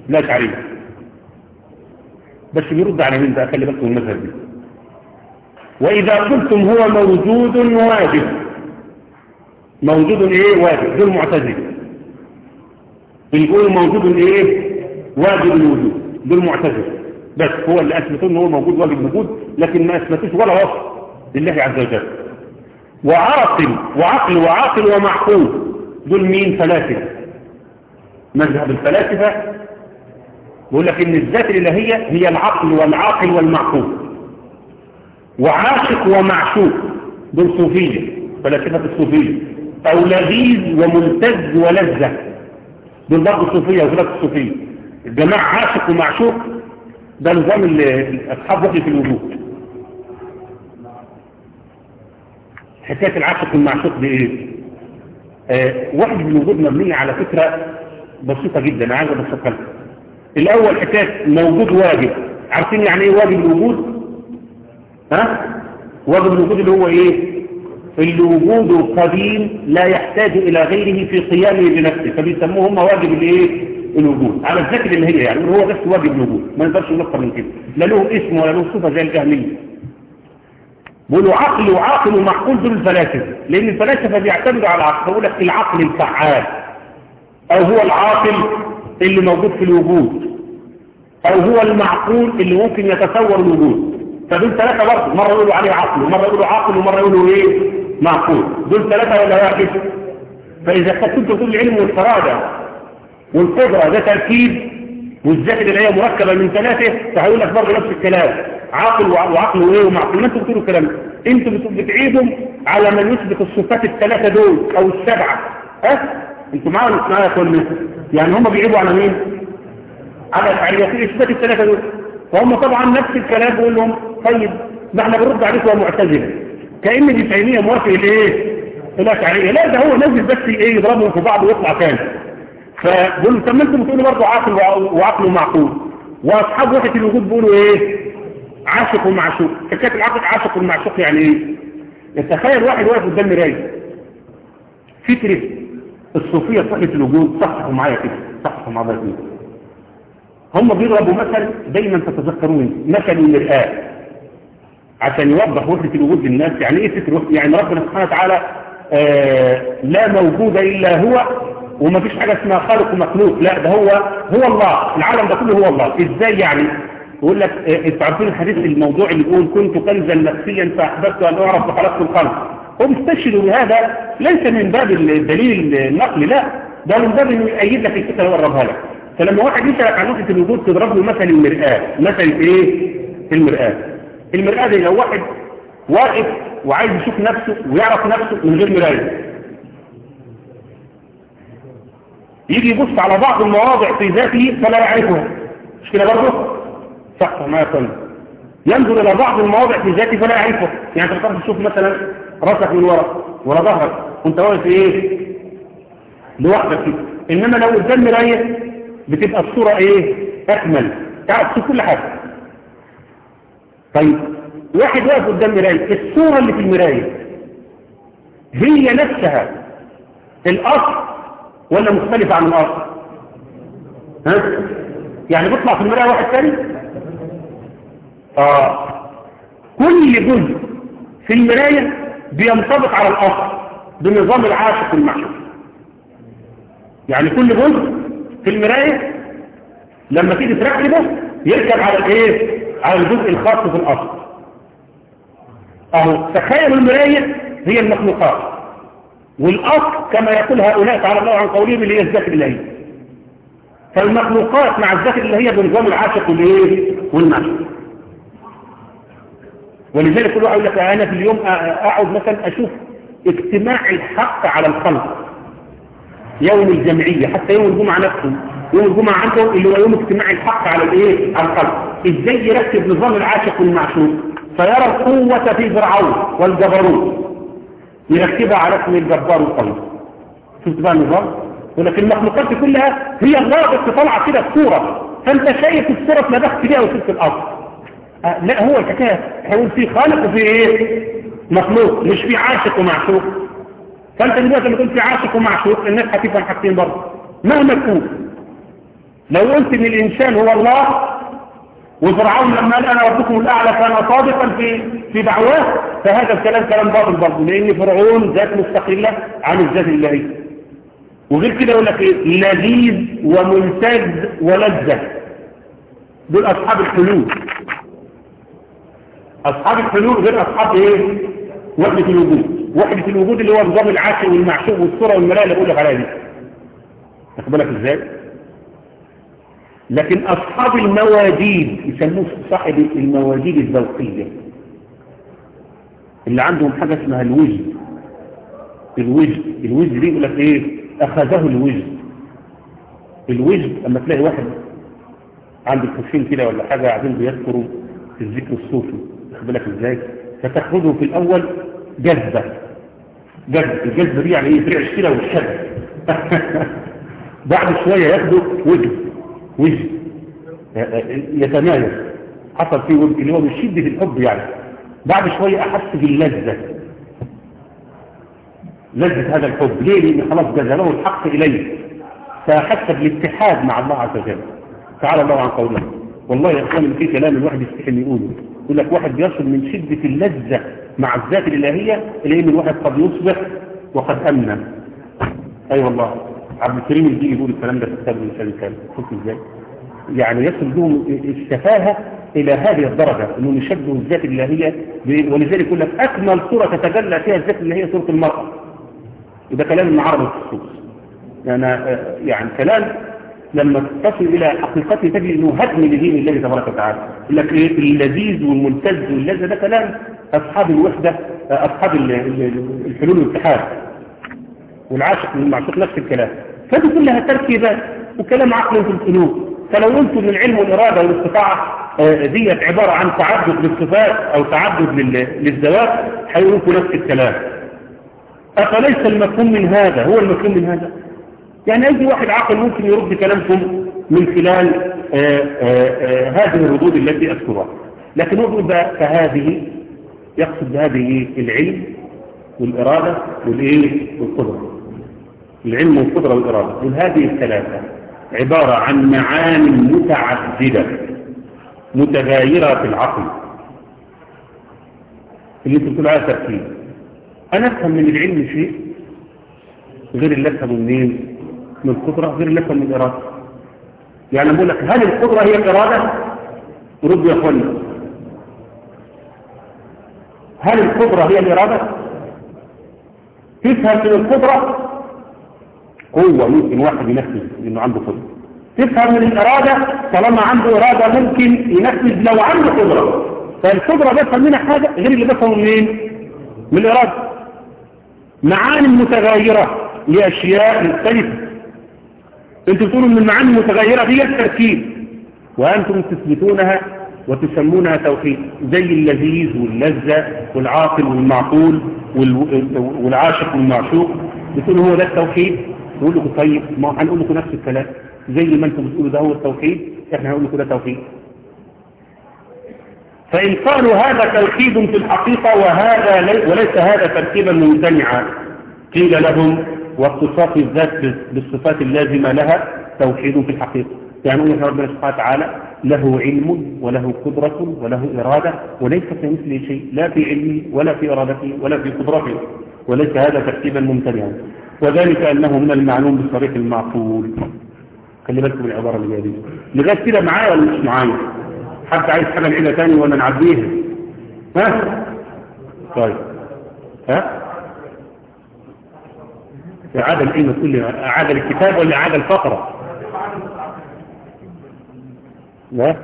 لا تعريف بس بيرد على مين بقى؟ خلي بالكم المذهب دي. وإذا قلتم هو موجود واجب. موجود إيه؟ واجب. دول معتزلة. بيقولوا موجود إيه؟ واجب الوجود. دول معتزلة. بس هو اللي أثبتوا إن هو موجود واجب الوجود لكن ما أثبتوش ولا وصف لله عز وجل. وعاقل وعقل وعاقل ومعقول. دول مين؟ فلاسفة. مذهب الفلاسفة بيقول لك إن الذات الإلهية هي العقل والعاقل والمعقول. وعاشق ومعشوق. دول صوفية فلاسفة الصوفية. أو لذيذ وملتز ولذة. دول برضه الصوفيه وغيرات الصوفية. الجماعه عاشق ومعشوق ده نظام أصحاب في الوجود. حكايه العاشق والمعشوق دي إيه آه وحي الوجود مبنية على فكرة بسيطة جدا أنا عايز أبسطها لكم. الأول حكايه موجود واجب. عارفين يعني إيه واجب الوجود؟ ها؟ واجب الوجود اللي هو إيه؟ اللي وجوده قديم لا يحتاج إلى غيره في قيامه بنفسه فبيسموه هم واجب الإيه؟ الوجود. على الذكر اللي هي يعني هو بس واجب الوجود. ما نقدرش نكتر من كده. لا له اسم ولا له صفة زي الجهميه بيقولوا عقل وعاقل ومعقول دول الفلاسفة. لأن الفلاسفة بيعتمدوا على العقل يقول لك العقل الفعال. أو هو العاقل اللي موجود في الوجود. أو هو المعقول اللي ممكن يتصور الوجود. فدول ثلاثة برضه. مرة يقولوا عليه عقل ومرة يقولوا عقل ومرة يقولوا إيه؟ معقول. دول ثلاثة ولا واحد؟ فإذا كنت تقول العلم والإرادة والقدرة ده تركيب والذات اللي هي مركبة من ثلاثة فهيقول لك برضه نفس الكلام. عاقل وعقل وايه ومعقول ما أنتوا بتقولوا الكلام أنتوا بتعيدوا على من يثبت الصفات الثلاثة دول أو السبعة. ها؟ أنتوا معايا ولا مش معايا كل يعني هم بيعيبوا على مين؟ على الفعاليات اثبات الثلاثة دول. فهم طبعا نفس الكلام بيقول لهم طيب ده إحنا بنرد عليكم يا معتزله كأن ابن تيمية موافق الايه الاشعريه لا ده هو نزل بس إيه؟ يضربهم في بعض ويطلع تاني. فبيقولوا طب ما أنتم بتقولوا برضه عاقل وعقل ومعقول وأصحاب وحدة الوجود بيقولوا إيه؟ عاشق ومعشوق. حكايه العقل عاشق والمعشوق يعني إيه؟ تخيل واحد واقف قدام مراية. فكره الصوفية في وحده الوجود صححوا معايا كده صححوا معايا كده هم بيضربوا مثل دايما تتذكرون مثل المرآة. عشان يوضح وحدة الوجود للناس يعني إيه فكر وحدة يعني ربنا سبحانه وتعالى آه لا موجود إلا هو وما فيش حاجة اسمها خالق ومخلوق. لا ده هو هو الله. العالم ده كله هو الله. إزاي يعني؟ يقول لك أنتوا عارفين الحديث الموضوع اللي بيقول كنت كنزا نفسيا فأحببت أن أعرف فخلقت الخلق. هم استشهدوا بهذا ليس من باب الدليل النقلي لا ده من باب انه يأيد لك الفكرة ويقربها لك. فلما واحد يسألك عن وحدة الوجود تضرب له مثل المرآة. مثل إيه؟ المرآة. المرآة دي لو واحد واقف وعايز يشوف نفسه ويعرف نفسه من غير مراية. يجي يبص على بعض المواضع في ذاته فلا يعرفها. مش كده برضه؟ صح ما يقول ينظر إلى بعض المواضع في ذاته فلا يعرفها يعني انت تشوف مثلا راسك من ورا ورا ظهرك. وأنت واقف إيه؟ لوحدك. كده إنما لو قدام مراية بتبقى الصورة إيه؟ أكمل. تعرف تشوف كل حاجة. طيب واحد واقف قدام مراية. الصورة اللي في المراية هي نفسها الأصل ولا مختلفة عن الأصل؟ ها؟ يعني بيطلع في المراية واحد ثاني آه. كل جزء في المراية بينطبق على الأصل بنظام العاشق والمعشوق يعني كل جزء في المراية لما تيجي تركبه يركب على الإيه؟ على الجزء الخاص في الأصل. أهو تخيلوا المراية هي المخلوقات. والأصل كما يقول هؤلاء تعالى الله عن قولهم اللي هي الذات الالهيه فالمخلوقات مع الذات الالهيه بنظام العاشق والايه والمعشق ولذلك كل واحد يقول لك أنا في اليوم أقعد مثلا أشوف اجتماع الحق على الخلق يوم الجمعية حتى يوم الجمعة نفسه يوم الجمعة عنده اللي هو يوم اجتماع الحق على الإيه؟ على الخلق إزاي يركب نظام العاشق والمعشوق؟ فيرى القوة في فرعون والجبروت. يركبها على اسم الجبار القوي. شفت بقى النظام؟ ولكن المخلوقات كلها هي بس طالعه كده الصورة. فأنت شايف الصورة اتلبخت بيها وصلت الأرض. لا هو الحكاية هيقول في خالق وفي إيه؟ مخلوق مش في عاشق ومعشوق. فأنت دلوقتي لما تقول في عاشق ومعشوق الناس هتفهم حاجتين برضه. مهما تكون لو قلت إن الإنسان هو الله وفرعون لما قال أنا ربكم الأعلى كان صادقا في في دعواه فهذا الكلام كلام باطل برضه لأن فرعون ذات مستقلة عن الذات الإلهية. وغير كده يقول لك إيه؟ لذيذ وممتاز ولذة. دول أصحاب الحلول. أصحاب الحلول غير أصحاب إيه؟ وحدة الوجود. وحدة الوجود اللي هو نظام العاشق والمعشوق والصورة والملاء اللي بقول لك عليها دي. تاخد بالك إزاي؟ لكن أصحاب المواجيد يسموه صاحب المواجيد الذوقية. اللي عندهم حاجة اسمها الوجد. الوجد الوجد دي يقول لك إيه؟ أخذه الوجد. الوجد أما تلاقي واحد عند الكوفين كده ولا حاجة قاعدين بيذكروا الذكر الصوفي. بالك إزاي؟ فتاخذه في الأول جذبة. جذب الجذبة دي يعني إيه؟ فرعش كده والشد بعد شوية ياخده وجد وجد يتمايز. حصل فيه وجد اللي هو من شدة الحب يعني. بعد شوية أحس باللذة. لذة هذا الحب. ليه؟ لأن خلاص جذبه الحق إليه. فحس بالاتحاد مع الله عز وجل. تعالى الله عن قوله. والله يا إخواني في كلام الواحد يستحي يقوله. يقول لك واحد بيصل من شدة اللذة مع الذات الإلهية إلى ان الواحد قد يصبح وقد امن أي أيوة والله عبد الكريم الجيلي يقول الكلام ده في كتاب الانسان الكامل إزاي؟ يعني يصل بهم السفاهة إلى هذه الدرجة إنه يشبه الذات الإلهية ولذلك يقول لك أكمل صورة تتجلى فيها الذات الإلهية صورة المرأة. يبقى كلام عربي الخصوص يعني, يعني كلام لما تصل إلى حقيقته تجد أنه هدم لدين الله تبارك وتعالى. يقول لك إيه؟ اللذيذ والممتاز واللذة ده كلام أصحاب الوحدة أصحاب الحلول والاتحاد. والعاشق والمعشوق نفس الكلام. فدي كلها تركيبات وكلام عقل في القلوب. فلو قلت إن العلم والإرادة والاستطاعة ديت عبارة عن تعدد للصفات أو تعدد للذوات هيقولوا نفس الكلام. أفليس المفهوم من هذا؟ هو المفهوم من هذا؟ يعني أي واحد عاقل ممكن يرد كلامكم من خلال آآ آآ هذه الردود التي أذكرها. لكن نقول فهذه يقصد بهذه العلم والإرادة والإيه؟ والقدرة. العلم والقدرة والإرادة. وهذه الثلاثة عبارة عن معاني متعددة متغايرة في العقل. اللي أنت بتقول عليها تركيب. أنا أفهم من العلم شيء غير اللي أفهمه منين؟ من القدرة غير افهم من الإرادة يعني بقول لك هل القدرة هي الإرادة؟ ردوا يا اخوانا هل القدرة هي الإرادة؟ تفهم من القدرة؟ قوة ممكن واحد ينفذ لأنه عنده قدرة. تفهم من الإرادة؟ طالما عنده إرادة ممكن ينفذ لو عنده قدرة. فالقدرة بفهم منها حاجة غير اللي بفهمه منين؟ من الإرادة. معاني متغيرة لأشياء مختلفة. أنتوا بتقولوا ان المعاني المتغيرة هي التركيب. وأنتم تثبتونها وتسمونها توحيد زي اللذيذ واللذة والعاقل والمعقول والعاشق والمعشوق. بتقولوا هو ده التوحيد؟ نقول لكم طيب ما هنقول لكم نفس الكلام. زي ما أنتم بتقولوا ده هو التوحيد إحنا هنقول لكم ده توحيد. فإن قالوا هذا توحيد في الحقيقة وهذا لي وليس هذا تركيبا ممتنعا قيل لهم واتصاف الذات بالصفات اللازمة لها توحيد في الحقيقة. يعني أن ربنا سبحانه وتعالى له علم وله قدرة وله إرادة وليس كمثله شيء لا في علمه ولا في إرادته ولا في قدرته وليس هذا تركيبا ممتنعا. وذلك أنه من المعلوم بصريح المعقول. خلي بالكم من العبارة اللي جاية لغاية كده معايا ولا مش معايا؟ حد عايز حاجة نعيدها تاني ولا نعديها؟ ها؟ طيب. ها؟ إعادة العلم لي إعادة الكتاب ولا إعادة الفقرة؟ لا.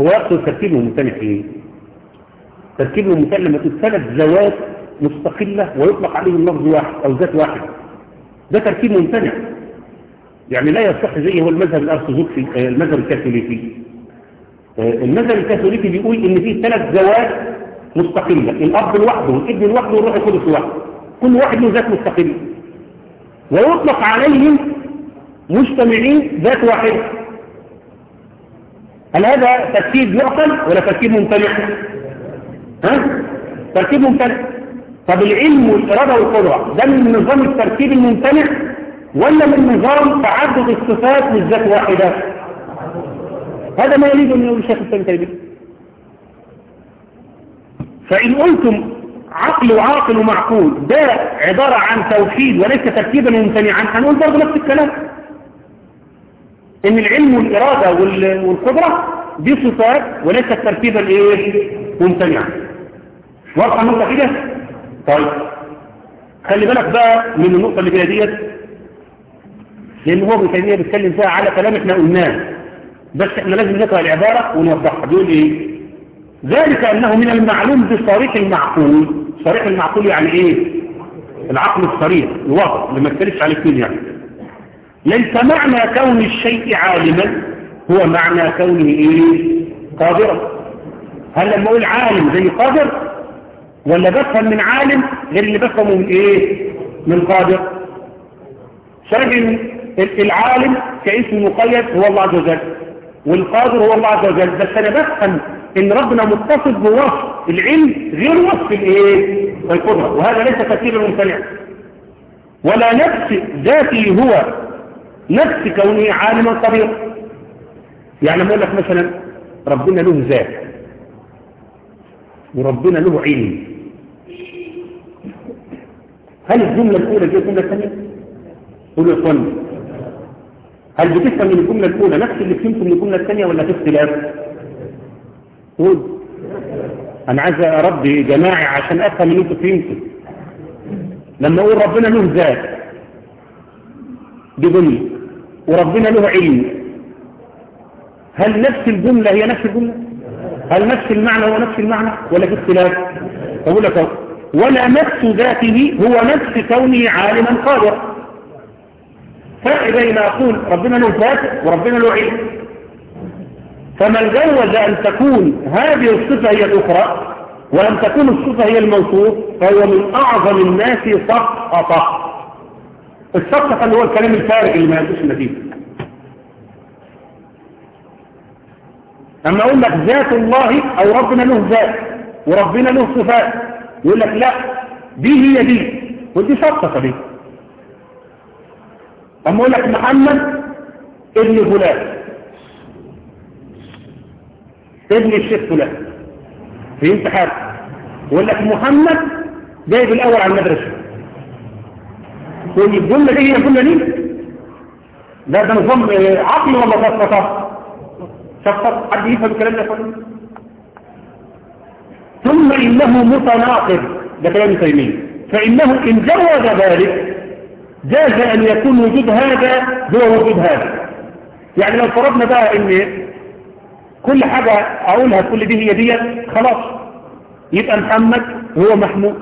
هو يقصد تركيبه ممتنع إيه تركيبه لما تتثلث ذوات مستقلة ويطلق عليهم لفظ واحد أو ذات واحد. ده تركيب ممتنع. يعني لا يصح زي هو المذهب الأرثوذكسي المذهب الكاثوليكي. المذهب الكاثوليكي بيقول إن فيه ثلاث ذوات مستقلة. الأب لوحده والابن لوحده والروح القدس لوحده كل واحد له ذات مستقلة ويطلق عليهم مجتمعين ذات واحدة هل هذا تركيب يعقل ولا تركيب ممتنع ها؟ تركيب ممتنع طب العلم والإرادة والقدرة ده من نظام التركيب الممتنع ولا من نظام تعدد الصفات للذات واحدة؟ هذا ما يريد أن يقول الشيخ تيمية. فإن قلتم عقل وعاقل ومعقول. ده عبارة عن توحيد وليس تركيبا ممتنعا. هنقول برضه نفس الكلام. إن العلم والإرادة والقدرة دي صفات وليست تركيبا إيه ممتنعا. واضحة النقطة كده؟ طيب. خلي بالك بقى من النقطة اللي كده ديت. لأن هو ابن تيمية بيتكلم فيها على كلام إحنا قلناه. بس إحنا لازم نقرأ العبارة ونوضحها. بيقول إيه؟ ذلك أنه من المعلوم بصريح المعقول. صريح المعقول يعني إيه؟ العقل الصريح الواضح اللي ما تكلفش عليه كتير يعني. ليس معنى كون الشيء عالما هو معنى كونه إيه؟ قادرا. هل لما أقول عالم زي قادر؟ ولا بفهم من عالم غير اللي بفهمه من إيه؟ من قادر. شرح العالم كاسم مقيد هو الله عز وجل والقادر هو الله عز وجل. بس أنا بفهم إن ربنا متصف بوصف العلم غير وصف الإيه؟ القدرة. وهذا ليس تفسير ممتنع ولا نفس ذاته هو. نفس كونه عالما قديرا يعني أقول لك مثلا ربنا له ذات. وربنا له علم. هل الجملة الأولى دي الجملة الثانية؟ قولوا يا هل بتفهم من الجملة الأولى نفس اللي فهمته من الجملة الثانية ولا في اختلاف؟ قول أنا عايز أربي جماعي عشان أفهم اللي أنتوا فهمته لما أقول ربنا له ذات دي جملة وربنا له علم. هل نفس الجملة هي نفس الجملة؟ هل نفس المعنى هو نفس المعنى ولا في اختلاف؟ أقول لك ولا نفس ذاته هو نفس كونه عالما قادرا. بين أقول ربنا له ذات وربنا له علم فمن جوز أن تكون هذه الصفة هي الأخرى ولم تكون الصفة هي الموصوف فهو من أعظم الناس سقطة السقطة اللي هو الكلام الفارغ اللي ما يدوش نتيجة أما أقول لك ذات الله أو ربنا له ذات وربنا له صفات يقول لك لا دي هي دي ودي سقطة دي. أما أقول لك محمد ابن فلان. ابن الشيخ فلان فهمت حاجة؟ يقول لك محمد جايب الأول على المدرسة. والجملة دي هي الجملة دي؟ لا ده نظام عقلي ولا فلسفة شفت حد يفهم الكلام ده كله؟ ثم إنه متناقض. ده كلام تيمية. فإنه إن جوز ذلك جاز أن يكون وجود هذا هو وجود هذا. يعني لو فرضنا بقى إن كل حاجة أقولها كل دي هي دي خلاص. يبقى محمد هو محمود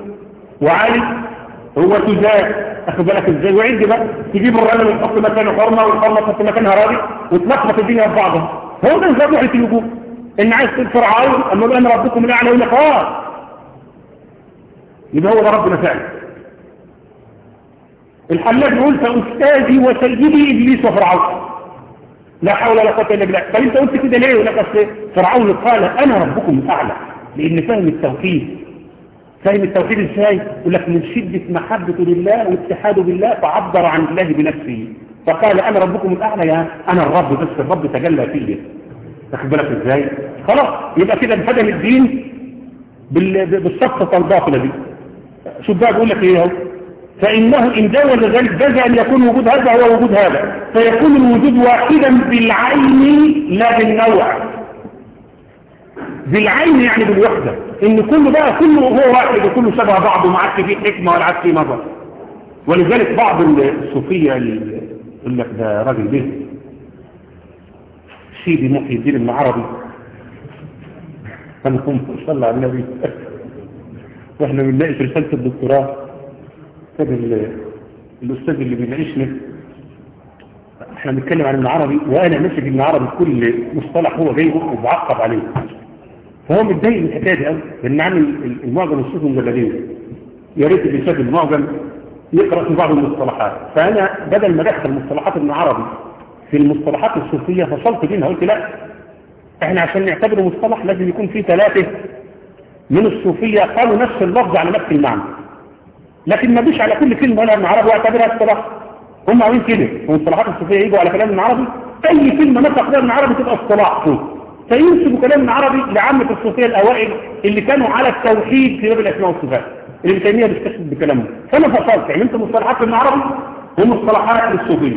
وعلي هو تجاه. أخد بالك إزاي؟ وعندي بقى تجيب الراجل وتحط مكانه حرمة والحرمه تحط مكانها راجل وتلخبط الدنيا في بعضها. هو ده نظام وحده الوجود. إن عايز تقول فرعون أما بقى أنا ربكم الاعلى يقول لك آه يبقى هو ده ربنا فعلا. الحلاج يقول فأستاذي وسيدي إبليس وفرعون. لا حول ولا قوة إلا بالله. طب أنت قلت كده ليه؟ ولا اصل فرعون قال أنا ربكم الأعلى لأن فهم التوحيد. فهم التوحيد إزاي؟ يقول لك من شدة محبته لله واتحاده بالله فعبر عن الله بنفسه. فقال أنا ربكم الأعلى يا أنا الرب بس الرب تجلى فيه. تاخد بالك إزاي؟ خلاص يبقى كده انهدم الدين بالصفقة الباطلة دي. شوف بقى بيقول لك إيه أهو؟ فإنه إن جوز ذلك جاز أن يكون وجود هذا هو وجود هذا. فيكون الوجود واحدا بالعين لا بالنوع. بالعين يعني بالوحدة. إن كله بقى كله هو واحد وكله شبه بعضه ما عادش فيه حكمة ولا عادش فيه نظر. ولذلك بعض الصوفية اللي يقول لك ده راجل به سيدي محي الدين العربي. اللهم صل على النبي. وإحنا بنلاقي في رسالة الدكتوراه. كان الأستاذ اللي بيناقشنا إحنا بنتكلم عن العربي وأنا ماسك ابن عربي كل مصطلح هو جايبه وبعقب عليه. فهو متضايق من الحكاية دي قوي لأن عامل المعجم الصوت مجلدين يا ريت اللي شاف المعجم يقرأ في بعض المصطلحات. فأنا بدل ما دخل مصطلحات ابن عربي في المصطلحات الصوفية فصلت بينها قلت لا إحنا عشان نعتبره مصطلح لازم يكون فيه ثلاثة من الصوفية قالوا نفس اللفظ على نفس المعنى. لكن ما بيش على كل كلمة ولا ابن عربي واعتبرها اصطلاح هم عاملين كده. ومصطلحات الصوفية يجوا على كلام ابن عربي. أي كلمة نطق بها ابن عربي تبقى اصطلاح فيه. فينسبوا كلام ابن عربي لعامة الصوفية الأوائل اللي كانوا على التوحيد في باب الأسماء والصفات. اللي ابن تيمية بيستشهد بكلامه. فأنا فصلت. عملت مصطلحات ابن عربي ومصطلحات الصوفية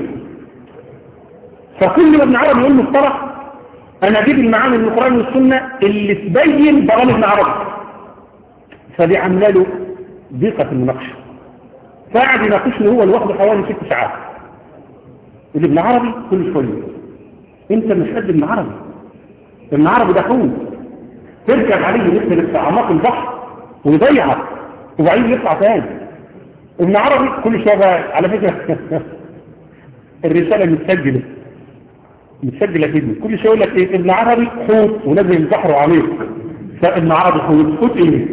فكل ما ابن عربي يقول مصطلح أنا أجيب المعاني من القرآن والسنة اللي تبين ضلال ابن عربي. فدي عامله له ضيقة المناقشة. فقعد يناقشني هو لوحده حوالي ست ساعات. اللي ابن عربي كل شوية. انت مش قد ابن عربي. ابن عربي ده حوت تركب عليه مثل في اعماق البحر ويضيعك وبعدين يطلع تاني. ابن عربي كل شوية بقى على فكرة الرسالة متسجلة. متسجلة كده كل شوية يقول لك إيه؟ ابن عربي حوت ونزل البحر وعميق فابن عربي حوت. حوت إيه؟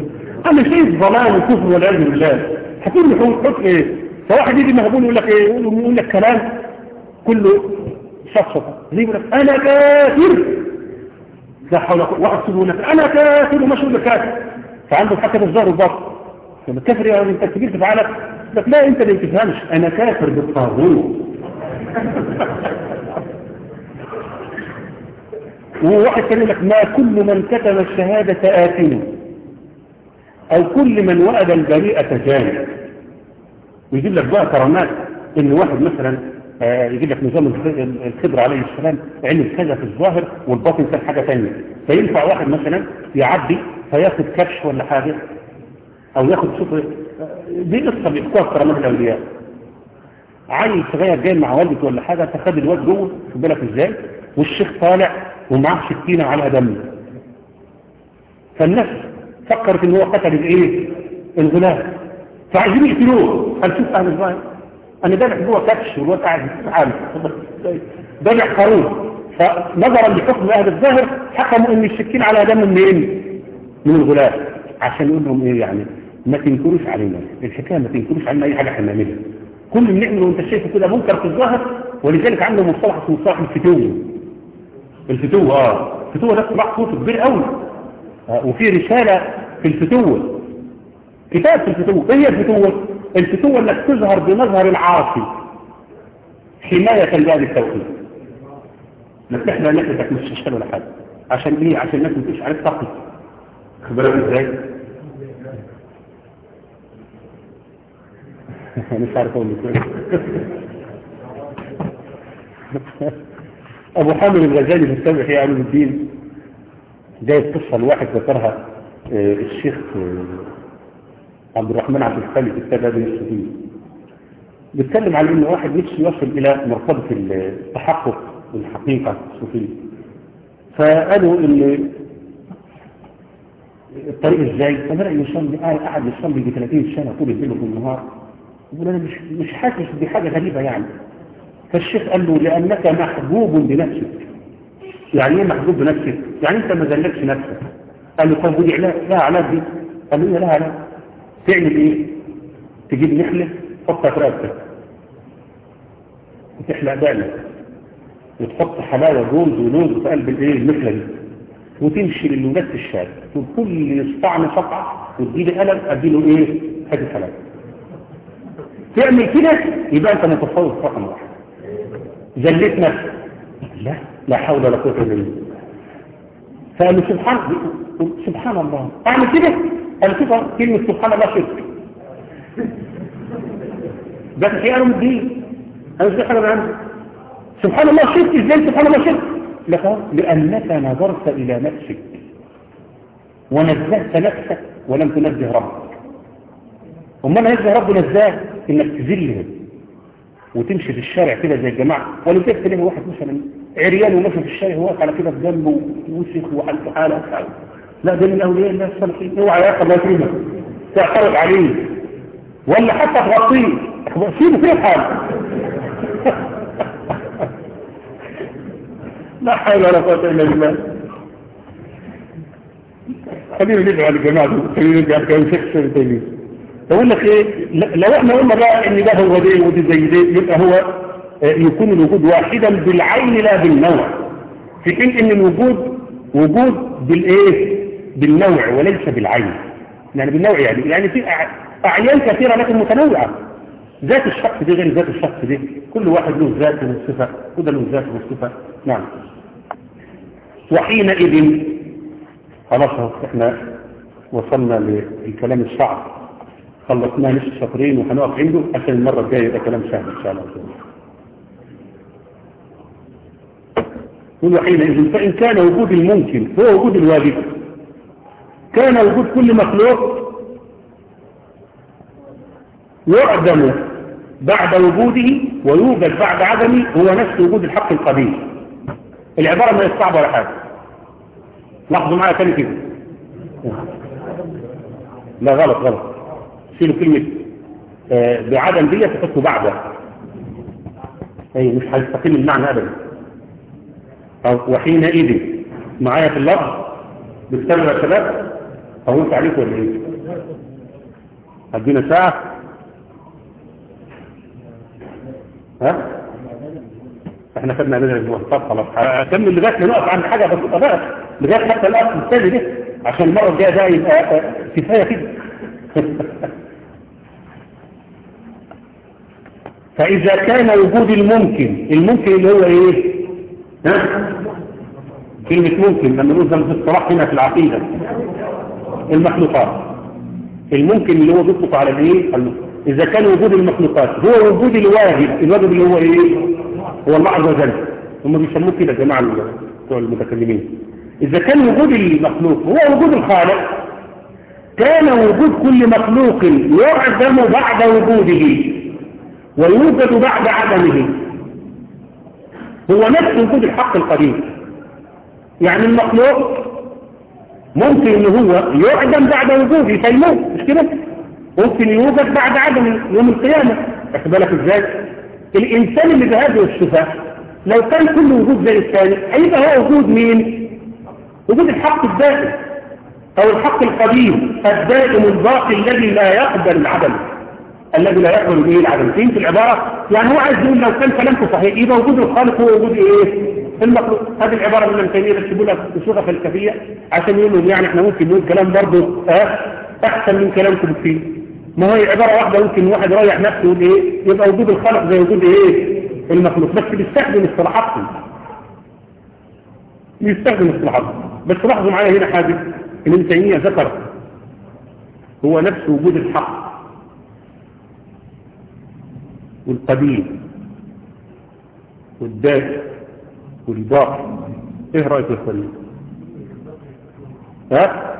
أنا شايف ظلام وكفر والعياذ بالله. هتقول لي حوت حوت إيه؟ فواحد يجي مهبول يقول لك إيه؟ يقول لك كلام كله شفشطه زي يقول لك أنا كافر. لا حول ولا قوة واحد يقول لك أنا كافر ومش يقول لك كافر. فعنده حتى بالظهر والبطن لما الكافر يعني أنت كبير تفعلك لك لا أنت اللي ما تفهمش. أنا كافر بالطاغوت. وواحد كان يقول لك ما كل من كتب الشهادة آثم أو كل من وأد البريئة جانب ويجيب لك بقى كرامات إن واحد مثلا آه يجيب لك نظام الخضر عليه السلام علم كذا في الظاهر والباطن كان حاجة ثانية فينفع واحد مثلا يعدي فياخد كبش ولا حاجة؟ أو ياخد صفر دي قصة بيحكوها كرامات الأولياء. عيل صغير جاي مع والدته ولا حاجة فخد الواد جوه خد بالك إزاي؟ والشيخ طالع ومعاه سكينة على دمه. فكرت ان هو قتل الايه الغلام. فعايزين يقتلوه قال شوف أهل الظاهر أنا دابح جوة كبش والواد قاعد عالي دابح خروف فنظرا لحكم أهل الظاهر حكموا إن السكين على دم منين من الغلاف عشان يقول لهم إيه يعني؟ ما تنكروش علينا. الحكاية ما تنكروش علينا أي حاجة إحنا بنعملها كل اللي بنعمله وأنت شايفه كده منكر في الظاهر ولذلك عنده مصطلح اسمه مصطلح الفتوه. الفتوه آه. الفتوه ده اصطلاح صوته كبير قوي. وفي رسالة في الفتوه كتاب في الفتوه إيه هي الفتوه الفتوه إنك تظهر بمظهر العاصي. حماية لأهل التوحيد. إنك تحمي نفسك مش تشتغل ولا حاجة. عشان إيه؟ عشان الناس ما تقولش عليك تقي. خبرك إزاي؟ مش عارف أقول أبو حامد الغزالي في السابع في علوم الدين. جايب قصة لواحد ذكرها الشيخ عبد الرحمن عبد الخالق في كتاب هذه الصوفيه بيتكلم على ان واحد نفسه يصل إلى مرتبة التحقق والحقيقة الصوفية. فقالوا إن الطريق إزاي فبدا يصلي قاعد يصلي ب 30 سنة طول الليل والنهار يقول أنا مش مش حاسس بحاجة غريبة يعني. فالشيخ قال له لأنك محبوب بنفسك. يعني إيه محبوب بنفسك يعني أنت ما ذلكش نفسك. قال له طب ودي علاج؟ لها علاج دي. قال له لها علاج. تعمل إيه؟ تجيب نخلة تحطها في رقبتك. وتحلق بالك. وتحط حلاوة جوز ولوز في قلب الإيه؟ النخلة دي. وتمشي للولاد في الشارع. وكل يصطعني قطعه وتجيب قلم اديله إيه؟ حتة حلاوه تعمل كده يبقى أنت متصوف رقم واحد. ذليت نفسك. لا. لا حول ولا قوة إلا بالله. فقال له سبحان سبحان الله. أعمل كده؟ قال كده كلمة سبحان الله شرك. ده في علم الدين أنا مش حاجة عندي سبحان الله شرك؟ إزاي سبحان الله شرك؟ لا لأنك نظرت إلى نفسك. ونزهت نفسك ولم تنزه ربك. امال نزه ربنا إزاي إنك تذله وتمشي في الشارع كده زي الجماعة. ولو كيف تلاقي واحد مثلا عريان في الشارع واقف على كده بجنبه ووسخ وحالته حالة لا ده من اولياء الله الصالحين اوعى يا الله يكرمك تعترض عليه. ولا حتى تغطيه سيبه فيه حال لا حول ولا قوة إلا بالله. خلينا ندعو على الجماعه خلينا نرجع كان شيخ سنه تاني بقول لك إيه؟ لو إحنا قلنا بقى إن ده هو ده ودي زي ده يبقى هو يكون الوجود واحدا بالعين لا بالنوع. في حين إن الوجود وجود بالإيه؟ بالنوع وليس بالعين. يعني بالنوع يعني يعني في أعيان كثيرة لكن متنوعة. ذات الشخص دي غير ذات الشخص دي. كل واحد له ذات وصفه وده له ذات وصفه نعم. وحينئذ خلاص إحنا وصلنا للكلام الصعب خلصناه نصف سطرين وهنقف عنده. عشان المرة الجاية يبقى كلام سهل إن شاء الله. يقول حينئذ فإن كان وجود الممكن هو وجود الواجب. كان وجود كل مخلوق يعدم بعد وجوده ويوجد بعد عدمه هو نفس وجود الحق القديم. العبارة ما يصعب ولا حاجة. لاحظوا معايا تاني كده. لا غلط غلط. شيلوا كلمة آه بعدم دي تحطوا بعدها أي مش هيستقيم المعنى ابدا. وحينئذ معايا في اللفظ بتتابع يا شباب؟ طولت عليكم ولا إيه؟ هدينا ساعة. ها؟ إحنا خدنا لنا الأسبوع طب خلاص. هكمل لغاية ما نقف عند حاجة بسيطة بقى لغاية حتى الاصل الثاني ده عشان المرة الجاية ده يبقى كفاية كده. فإذا كان وجود الممكن الممكن اللي هو إيه؟ ها؟ كلمة ممكن لما نقول في الصلاح هنا في العقيدة. المخلوقات. الممكن اللي هو بيطلق على الايه إذا كان وجود المخلوقات هو وجود الواجب الواجب اللي هو إيه؟ هو الله عز وجل. هم بيسموه كده يا جماعة بتوع المتكلمين. إذا كان وجود المخلوق هو وجود الخالق. كان وجود كل مخلوق يعدم بعد وجوده ويوجد بعد عدمه. هو نفس وجود الحق القديم. يعني المخلوق ممكن ان هو يعدم بعد وجوده فيموت مش كده؟ ممكن يوجد بعد عدم يوم القيامة. واخد بالك إزاي؟ الإنسان اللي بهذه الصفة لو كان كل وجود زي الثاني هيبقى هو وجود مين؟ وجود الحق الذاتي أو الحق القديم الدائم الباقي الذي لا يقبل العدم. الذي لا يقبل به العدم. فين في العبارة يعني هو عايز يقول لو كان كلامكم صحيح يبقى وجود الخالق هو وجود إيه؟ المخلوق. هذه العبارة من ابن تيمية بيكتبوا لها بصيغة فلسفية عشان يقولوا يعني إحنا ممكن نقول كلام برضه آه أحسن من كلامكم بكثير ما هي عبارة واحدة ممكن واحد يريح نفسه يقول إيه يبقى وجود الخالق زي وجود إيه المخلوق. بس بيستخدم اصطلاحاتهم بيستخدم اصطلاحاتهم بس لاحظوا معايا هنا حاجة. ان ذكر هو نفس وجود الحق والقديم والدافع والباقي إيه رأيك اخواني ها؟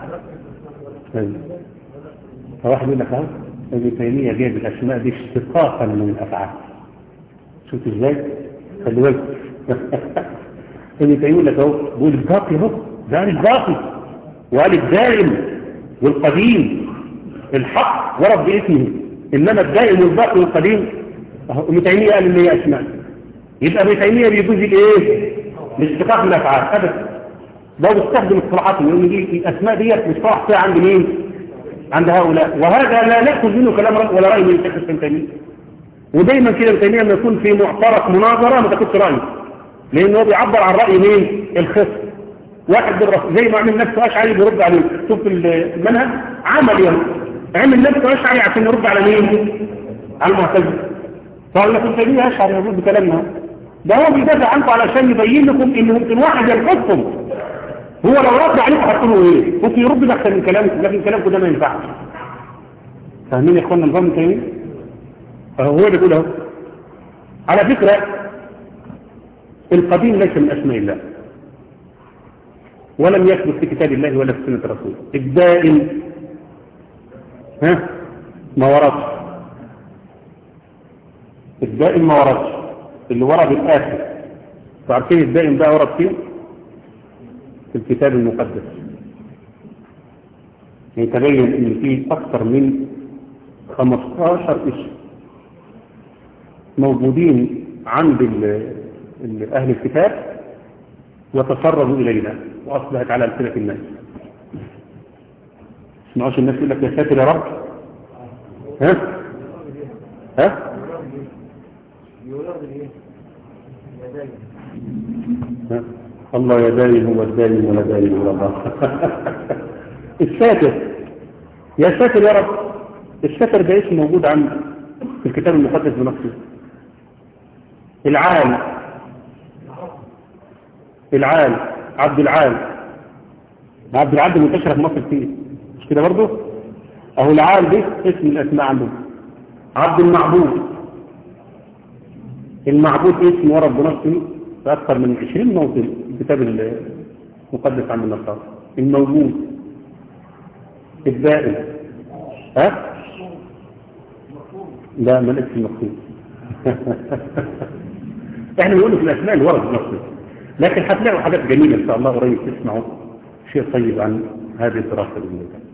واحد يقول لك ها؟ ابن تيمية جايب الأسماء دي اشتقاقا من الأفعال. شفت إزاي؟ خلي بالك. ابن تيمية يقول لك أهو. بيقول الباقي أهو. ده الباقي. وقال الدائم والقديم. الحق ورد باسمه إنما الدائم والباقي والقديم. ابن تيمية قال إن هي أسماء. يبقى ابن تيمية بيجوز الايه الاشتقاق من الافعال ابدا. ده بيستخدم اصطلاحات لأن دي الأسماء ديت مصطلح فيها عند مين؟ عند هؤلاء. وهذا لا ناخذ منه كلام رأي ولا رأي من شيخ ابن تيمية. ودايما كده ابن تيمية لما يكون في معترك مناظرة ما تاخدش رأيه. لأن هو بيعبر عن رأي مين؟ الخصم. واحد زي ما عمل نفسه أشعري بيرد عليه. شوف المنهج. عمل يعني عمل نفسه أشعري عشان يرد على مين؟ على المعتزلة. فقال لكم تيمية أشعري يقول بكلامنا. ده هو بيدافع عنكم علشان يبين لكم إن ممكن واحد يلقطكم. هو لو رد عليكم هتقولوا إيه؟ ممكن يرد احسن من كلامكم لكن كلامكم ده ما ينفعش. فاهمين يا اخوانا نظام تاني فهو اللي بيقول أهو. على فكرة القديم ليس من أسماء الله. ولم يثبت في كتاب الله ولا في سنة الرسول الدائم ها؟ ما وردش. الدائم ما وردش. اللي ورد الآخر فعارفين الدائم ده ورد فيه في الكتاب المقدس. يتبين إن فيه أكثر من 15 اسم موجودين عند أهل الكتاب وتسربوا إلينا وأصبحت على ألسنة الناس. اسمعوش الناس يقول لك يا ساتر يا رب. ها؟ ها؟ الله يا دايم هو الدايم ولا دايم ولا الله الساتر. يا ساتر يا رب. الساتر ده اسم موجود عند في الكتاب المقدس بنفسه. العال. العال. عبد العال. عبد العال منتشرة في مصر كتير. مش كده برضه؟ أهو العال دي اسم الأسماء عندهم. عبد المعبود. المعبود اسم ورد بنفسه في أكثر من 20 موطن الكتاب المقدس عن النصارى. الموجود. الدائم. ها؟ لا ما لقيتش المقصود. إحنا بنقول في الأسماء اللي ورد بنفسه لكن هتلاقوا حاجات جميلة إن شاء الله قريب تسمعوا شيء طيب عن هذه الدراسة باذن الله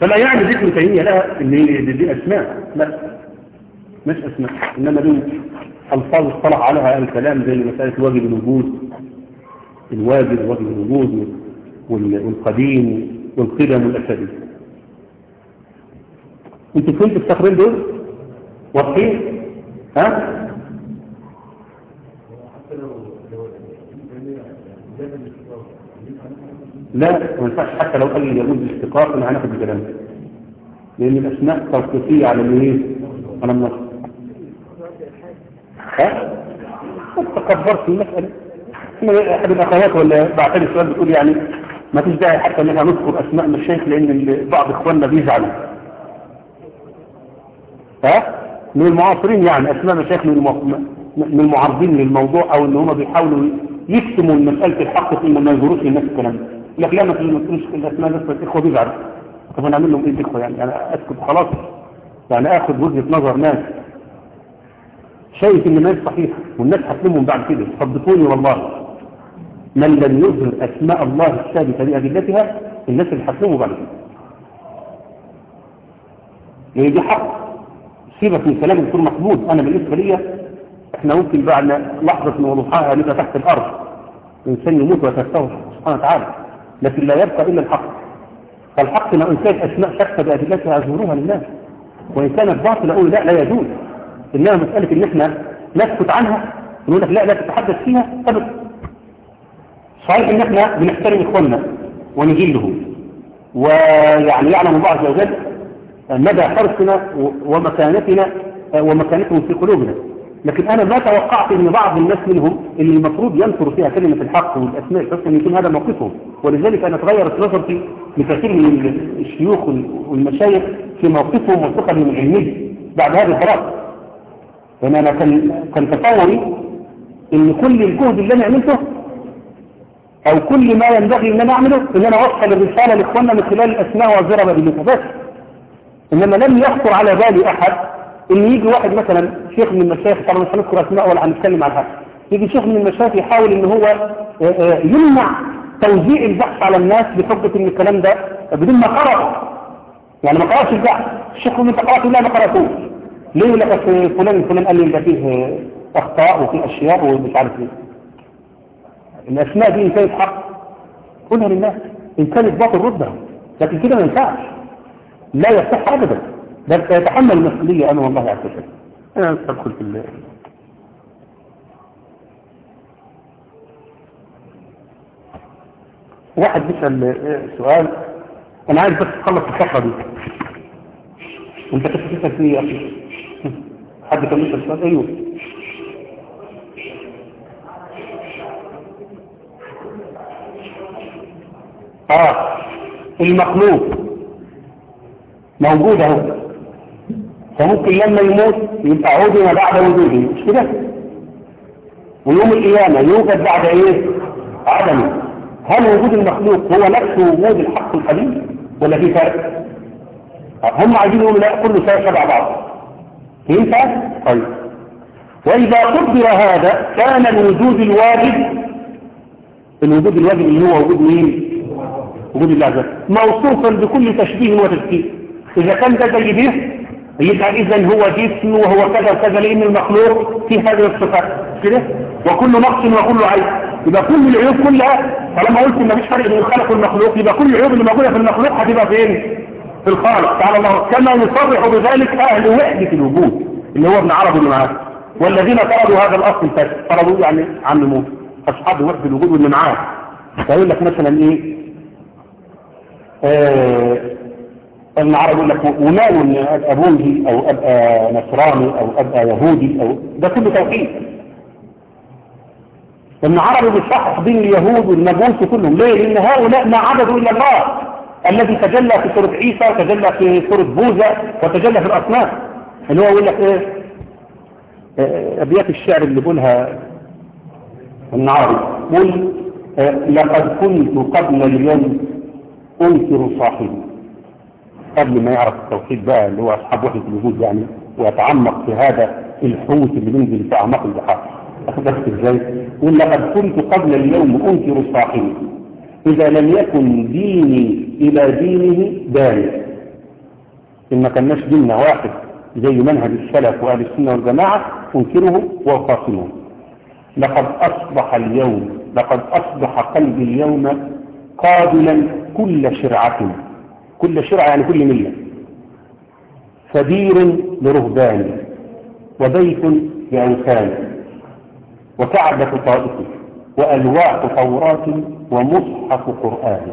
فلا يعني ذكر تيمية لها إن دي أسماء. لا. مش اسماء إنما دول ألفاظ اصطلح عليها الكلام زي مسألة واجب الوجود الواجب واجب الوجود والقديم والقدم والاساليب أنتوا فهمتوا التقرير دول؟ واضحين؟ ها؟ لا ما ينفعش حتى لو قال لي يجوز الاشتقاق أنا هناخد الكلام. لأن الأسماء توقيفيه على الإيه؟ على النص. ها؟ تكبرت المسألة. أحد الأخوات ولا بعتني سؤال بتقول يعني ما فيش داعي حتى إن إحنا نذكر أسماء المشايخ لأن بعض إخواننا بيزعلوا. ها؟ من المعاصرين يعني أسماء مشايخ من المعارضين للموضوع أو إن هم بيحاولوا يكتموا مسألة الحق ثم ما يظهروش للناس الكلام. لك لا ما تقولوش الاسماء ناس الإخوة بيزعلوا. طب أنا أعمل لهم إيه الإخوة يعني؟ أنا أسكت خلاص يعني آخذ وجهة نظر ناس. شايف إن الناس صحيح والناس هتلمهم بعد كده. صدقوني والله. من لم يظهر أسماء الله الثابتة بادلتها الناس اللي هتلموا بعد كده. لأن دي حق. سيبك من كلام الدكتور محمود. أنا بالنسبة لي إحنا ممكن بعد لحظة من وضوحها نبقى تحت الأرض الانسان يموت ويتستوحش سبحانه وتعالى. لكن لا يبقى إلا الحق. فالحق إن كانت أسماء شتى بأدلتها أظهروها للناس. وإن كانت باطلة أقول لا لا يجوز. إنما مسألة إن إحنا نسكت عنها ونقول لك لا لا تتحدث فيها أبدا. صحيح إن إحنا بنحترم إخواننا ونجلهم ويعني يعلم الله عز وجل مدى حرصنا ومكانتنا ومكانتهم في قلوبنا. لكن أنا ما توقعت أن بعض الناس منهم اللي المفروض ينصر فيها كلمة الحق والأسماء الحسنى يكون هذا موقفهم. ولذلك أنا تغيرت نظرتي لكثير من الشيوخ والمشايخ في موقفهم وثقلهم العلمي بعد هذا الفراغ. لأن أنا كان كان تصوري أن كل الجهد اللي أنا عملته أو كل ما ينبغي أن أنا أعمله أن أنا أوصل الرسالة لإخواننا من خلال الأسماء والزرع بالله بس إنما لم يخطر على بالي أحد إن يجي واحد مثلا شيخ من المشايخ طبعا مش هنذكر اسماء ولا هنتكلم عن حاجة يجي شيخ من المشايخ يحاول إن هو يمنع توزيع البحث على الناس بحجة إن الكلام ده بدون ما قرأ يعني ما قرأش البحث. الشيخ من قرأت لا ما قرأتوش. ليه لك فلان فلان قال لي ده فيه أخطاء وفيه أشياء ومش عارف إيه؟ الأسماء دي إن كانت حق قولها للناس إن كانت باطل ردها لكن كده ما ينفعش. لا يصح ابدا ده يتحمل المسؤولية أنا والله عز وجل. أنا أدخل في الله. واحد بيسأل سؤال أنا عايز بس تخلص الفقرة دي. أنت كنت تسأل فيه يا أخي؟ حد كان يسأل سؤال أيوه. آه المخلوق موجود أهو. فممكن لما يموت يبقى عودنا بعد وجوده. مش كده؟ ويوم القيامة يوجد بعد إيه؟ عدمه. هل وجود المخلوق هو نفس وجود الحق القديم ولا في فرق؟ هم عايزين يقولوا لا كله شيء شبع بعض. ينفع طيب. وإذا قدر هذا كان الوجود الواجب الوجود الواجب اللي هو وجود مين؟ وجود الله عز موصوفا بكل تشبيه وتذكير إذا كان ده زي ده يبقى إذا هو جسم وهو كذا وكذا لأن المخلوق في هذه الصفات. كده؟ وكل نقص وكل عيب. يبقى كل العيوب كلها طالما قلت ما فيش فرق بين الخالق والمخلوق يبقى كل العيوب اللي موجودة في المخلوق هتبقى فين؟ في الخالق تعالى الله كما يصرح بذلك أهل وحدة الوجود اللي هو ابن عربي اللي معاه والذين طردوا هذا الأصل الفاسد طردوا يعني عن موسى أصحاب وحدة الوجود واللي معاه. فيقول لك مثلا إيه؟ آه ابن عربي يقول لك ومال ان ابقى بوذي أو ابقى نصراني أو ابقى يهودي أو ده كله توحيد. ابن عربي بيصحح بين اليهود والمجوس كلهم. ليه؟ لأن هؤلاء ما عبدوا إلا الله. الذي تجلى في سوره عيسى وتجلى في سوره بوذا وتجلى في الأصنام. اللي هو يقول لك إيه؟ أبيات الشعر اللي بيقولها ابن عربي قل لقد كنت قبل اليوم أنكر صاحبي. قبل ما يعرف التوحيد بقى اللي هو أصحاب وحدة الوجود يعني ويتعمق في هذا الحوت اللي بينزل في أعماق البحار. أخذت إزاي؟ يقول لقد كنت قبل اليوم أنكر صاحبي. إذا لم يكن ديني إلى دينه داري. إن ما كناش ديننا واحد زي منهج السلف وأهل السنة والجماعة أنكره وأخاصمه لقد أصبح اليوم لقد أصبح قلبي اليوم قابلا كل شرعة. كل شرع يعني كل ملة. فدير لرهبان وبيت لأوثان وكعبة طائف وألواح توراة ومصحف قرآن.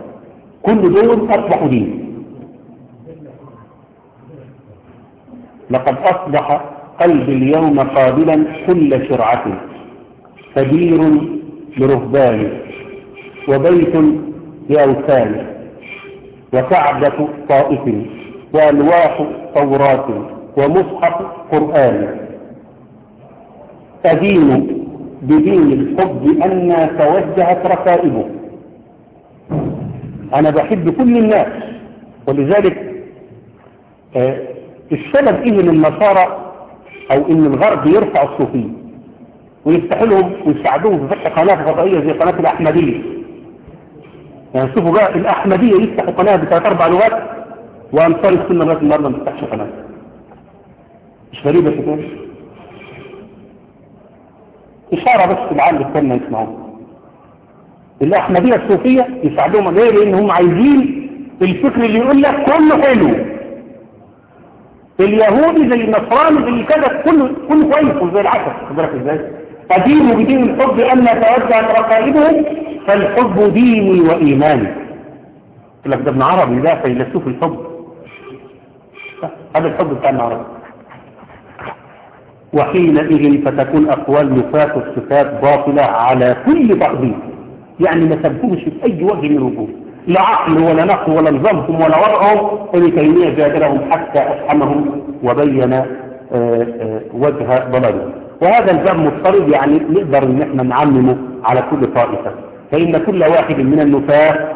كل دول أصبحوا دين. لقد أصبح قلب اليوم قابلا كل شرعة. فدير لرهبان وبيت لأوثان وكعبة طائف وألواح توراة ومصحف قرآن. أدين بدين الحب أن توجهت ركائبه. أنا بحب كل الناس. ولذلك آه السبب إيه من النصارى أو إن الغرب يرفع الصوفية ويفتح لهم ويساعدوهم في فتح قناة فضائية زي قناة الأحمدية؟ يعني شوفوا بقى الأحمدية يفتحوا قناة بثلاث أربع لغات وأنصار السنة لغاية النهارده ما تفتحش قناة. مش غريبة كده إشارة بس لعل السنة يسمعون الأحمدية الصوفية يساعدوهم ليه؟ لأن هم عايزين الفكر اللي يقول لك كله حلو. اليهودي زي النصراني زي كذا كله كله كويس وزي العسل. خد إزاي؟ أدين بدين الحب أن توجهت رقائبهم فالحب ديني وإيماني. يقول لك ده ابن عربي ده فيلسوف الحب. هذا الحب بتاع ابن عربي. وحينئذ فتكون أقوال نفاة الصفات باطلة على كل تقدير. يعني ما سبهمش في أي وجه من الوجوه. لا عقل ولا نقل ولا نظامهم ولا وضعهم ابن تيمية جادلهم حتى أفهمهم وبين آآ آآ وجه ضلالهم. وهذا الباب مضطرد يعني نقدر إن إحنا نعممه على كل طائفة. فإن كل واحد من النفاة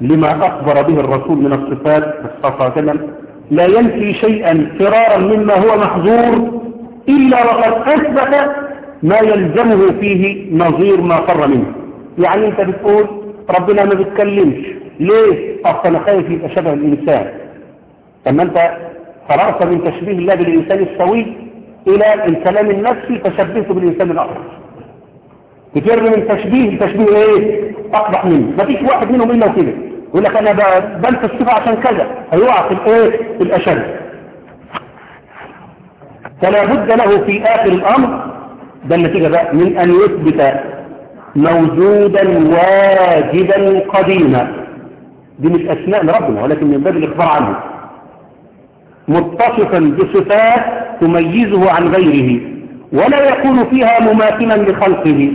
لما أخبر به الرسول من الصفات صلى الله عليه وسلم لا ينفي شيئا فرارا مما هو محظور إلا وقد أثبت ما يلزمه فيه نظير ما فر منه. يعني انت بتقول ربنا ما بيتكلمش. ليه؟ أصلا أنا خايف يبقى شبه الإنسان. لما انت فررت من تشبيه الله بالإنسان السوي إلى الكلام النفسي فشبهته بالإنسان الآخر. تفر من تشبيه تشبيه إيه؟ اقبح منه. ما فيش واحد منهم إلا وكده يقول لك أنا بنفي الصفة عشان كذا. هيقع في الإيه؟ في الأشد. فلا بد له في آخر الأمر ده النتيجة بقى من أن يثبت موجودا واجدا قديما. دي مش أسماء لربنا ولكن من باب الإخبار عنه. متصفا بصفات تميزه عن غيره ولا يكون فيها مماثلا لخلقه.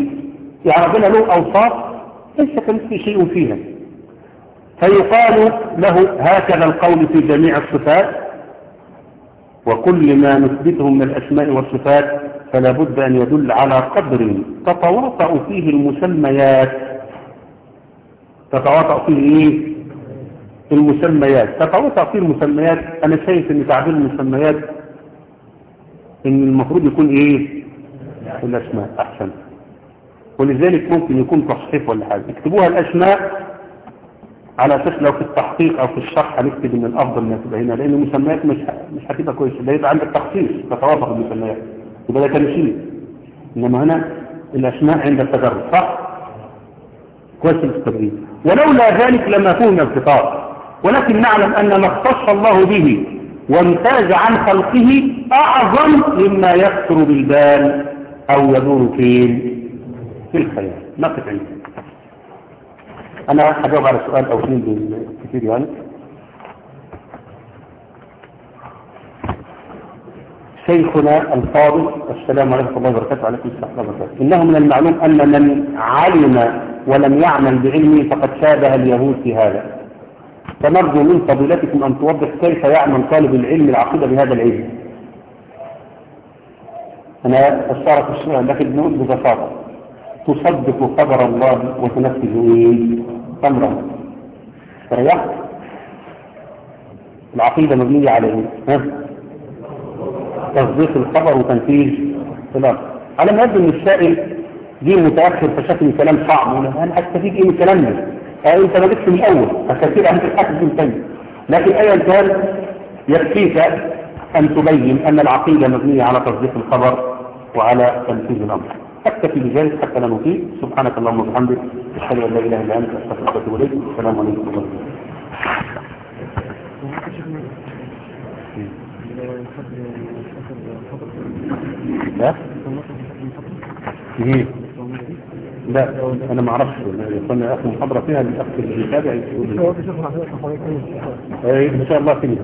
يعني ربنا له أوصاف ليس كمثل شيء فيها. فيقال له هكذا القول في جميع الصفات وكل ما نثبته من الأسماء والصفات فلا بد أن يدل على قدر تتواطأ فيه المسميات. تتواطأ فيه إيه؟ المسميات. تتواطأ فيه المسميات. أنا شايف أن تعبير المسميات أن المفروض يكون إيه؟ الأسماء أحسن. ولذلك ممكن يكون تصحيف ولا حاجة. اكتبوها الأسماء على أساس لو في التحقيق أو في الشرح هنكتب من الأفضل أن تبقى هنا لأن المسميات مش مش هتبقى كويسة. ده يبقى عندك تخصيص تتوافق المسميات يبقى ده تمثيل إنما هنا الأسماء عند التجرد صح؟ كويس التدريب ولولا ذلك لما كنا الخطاب. ولكن نعلم أن ما اختص الله به وامتاز عن خلقه أعظم مما يخطر بالبال أو يدور فين في الخيال. نقف عنده أنا هجاوب على سؤال أو اثنين بالكثير يعني. شيخنا الفاضل السلام عليكم الله وبركاته وعليكم السلام ورحمة الله وبركاته إنه من المعلوم أن من علم ولم يعمل بعلمه فقد شابه اليهود في هذا فنرجو من فضيلتكم أن توضح كيف يعمل طالب العلم العقيدة بهذا العلم أنا أشارك السؤال لكن بنقول ببساطة تصدق خبر الله وتنفذ؟ أمره فريحت العقيدة مبنية على إيه؟ ها؟ تصديق الخبر وتنفيذ الأمر على ما يبدو أن السائل جه متأخر فشاف الكلام صعب. أنا هستفيد إيه من كلامنا آه أنت ما جبتش من الأول. فكثير أنت الحاجة من تاني لكن أيا كان يكفيك أن تبين أن العقيدة مبنية على تصديق الخبر وعلى تنفيذ الأمر. أكتفي بذلك حتى لا نطيل. سبحانك اللهم وبحمدك. أشهد أن لا إله إلا أنت. أستغفرك وأتوب إليك. السلام عليكم ورحمة الله لا. إيه. لا أنا ما أعرفش. كنا اخر محاضرة فيها الاخ اللي تابع يقول إيه إن شاء الله فيها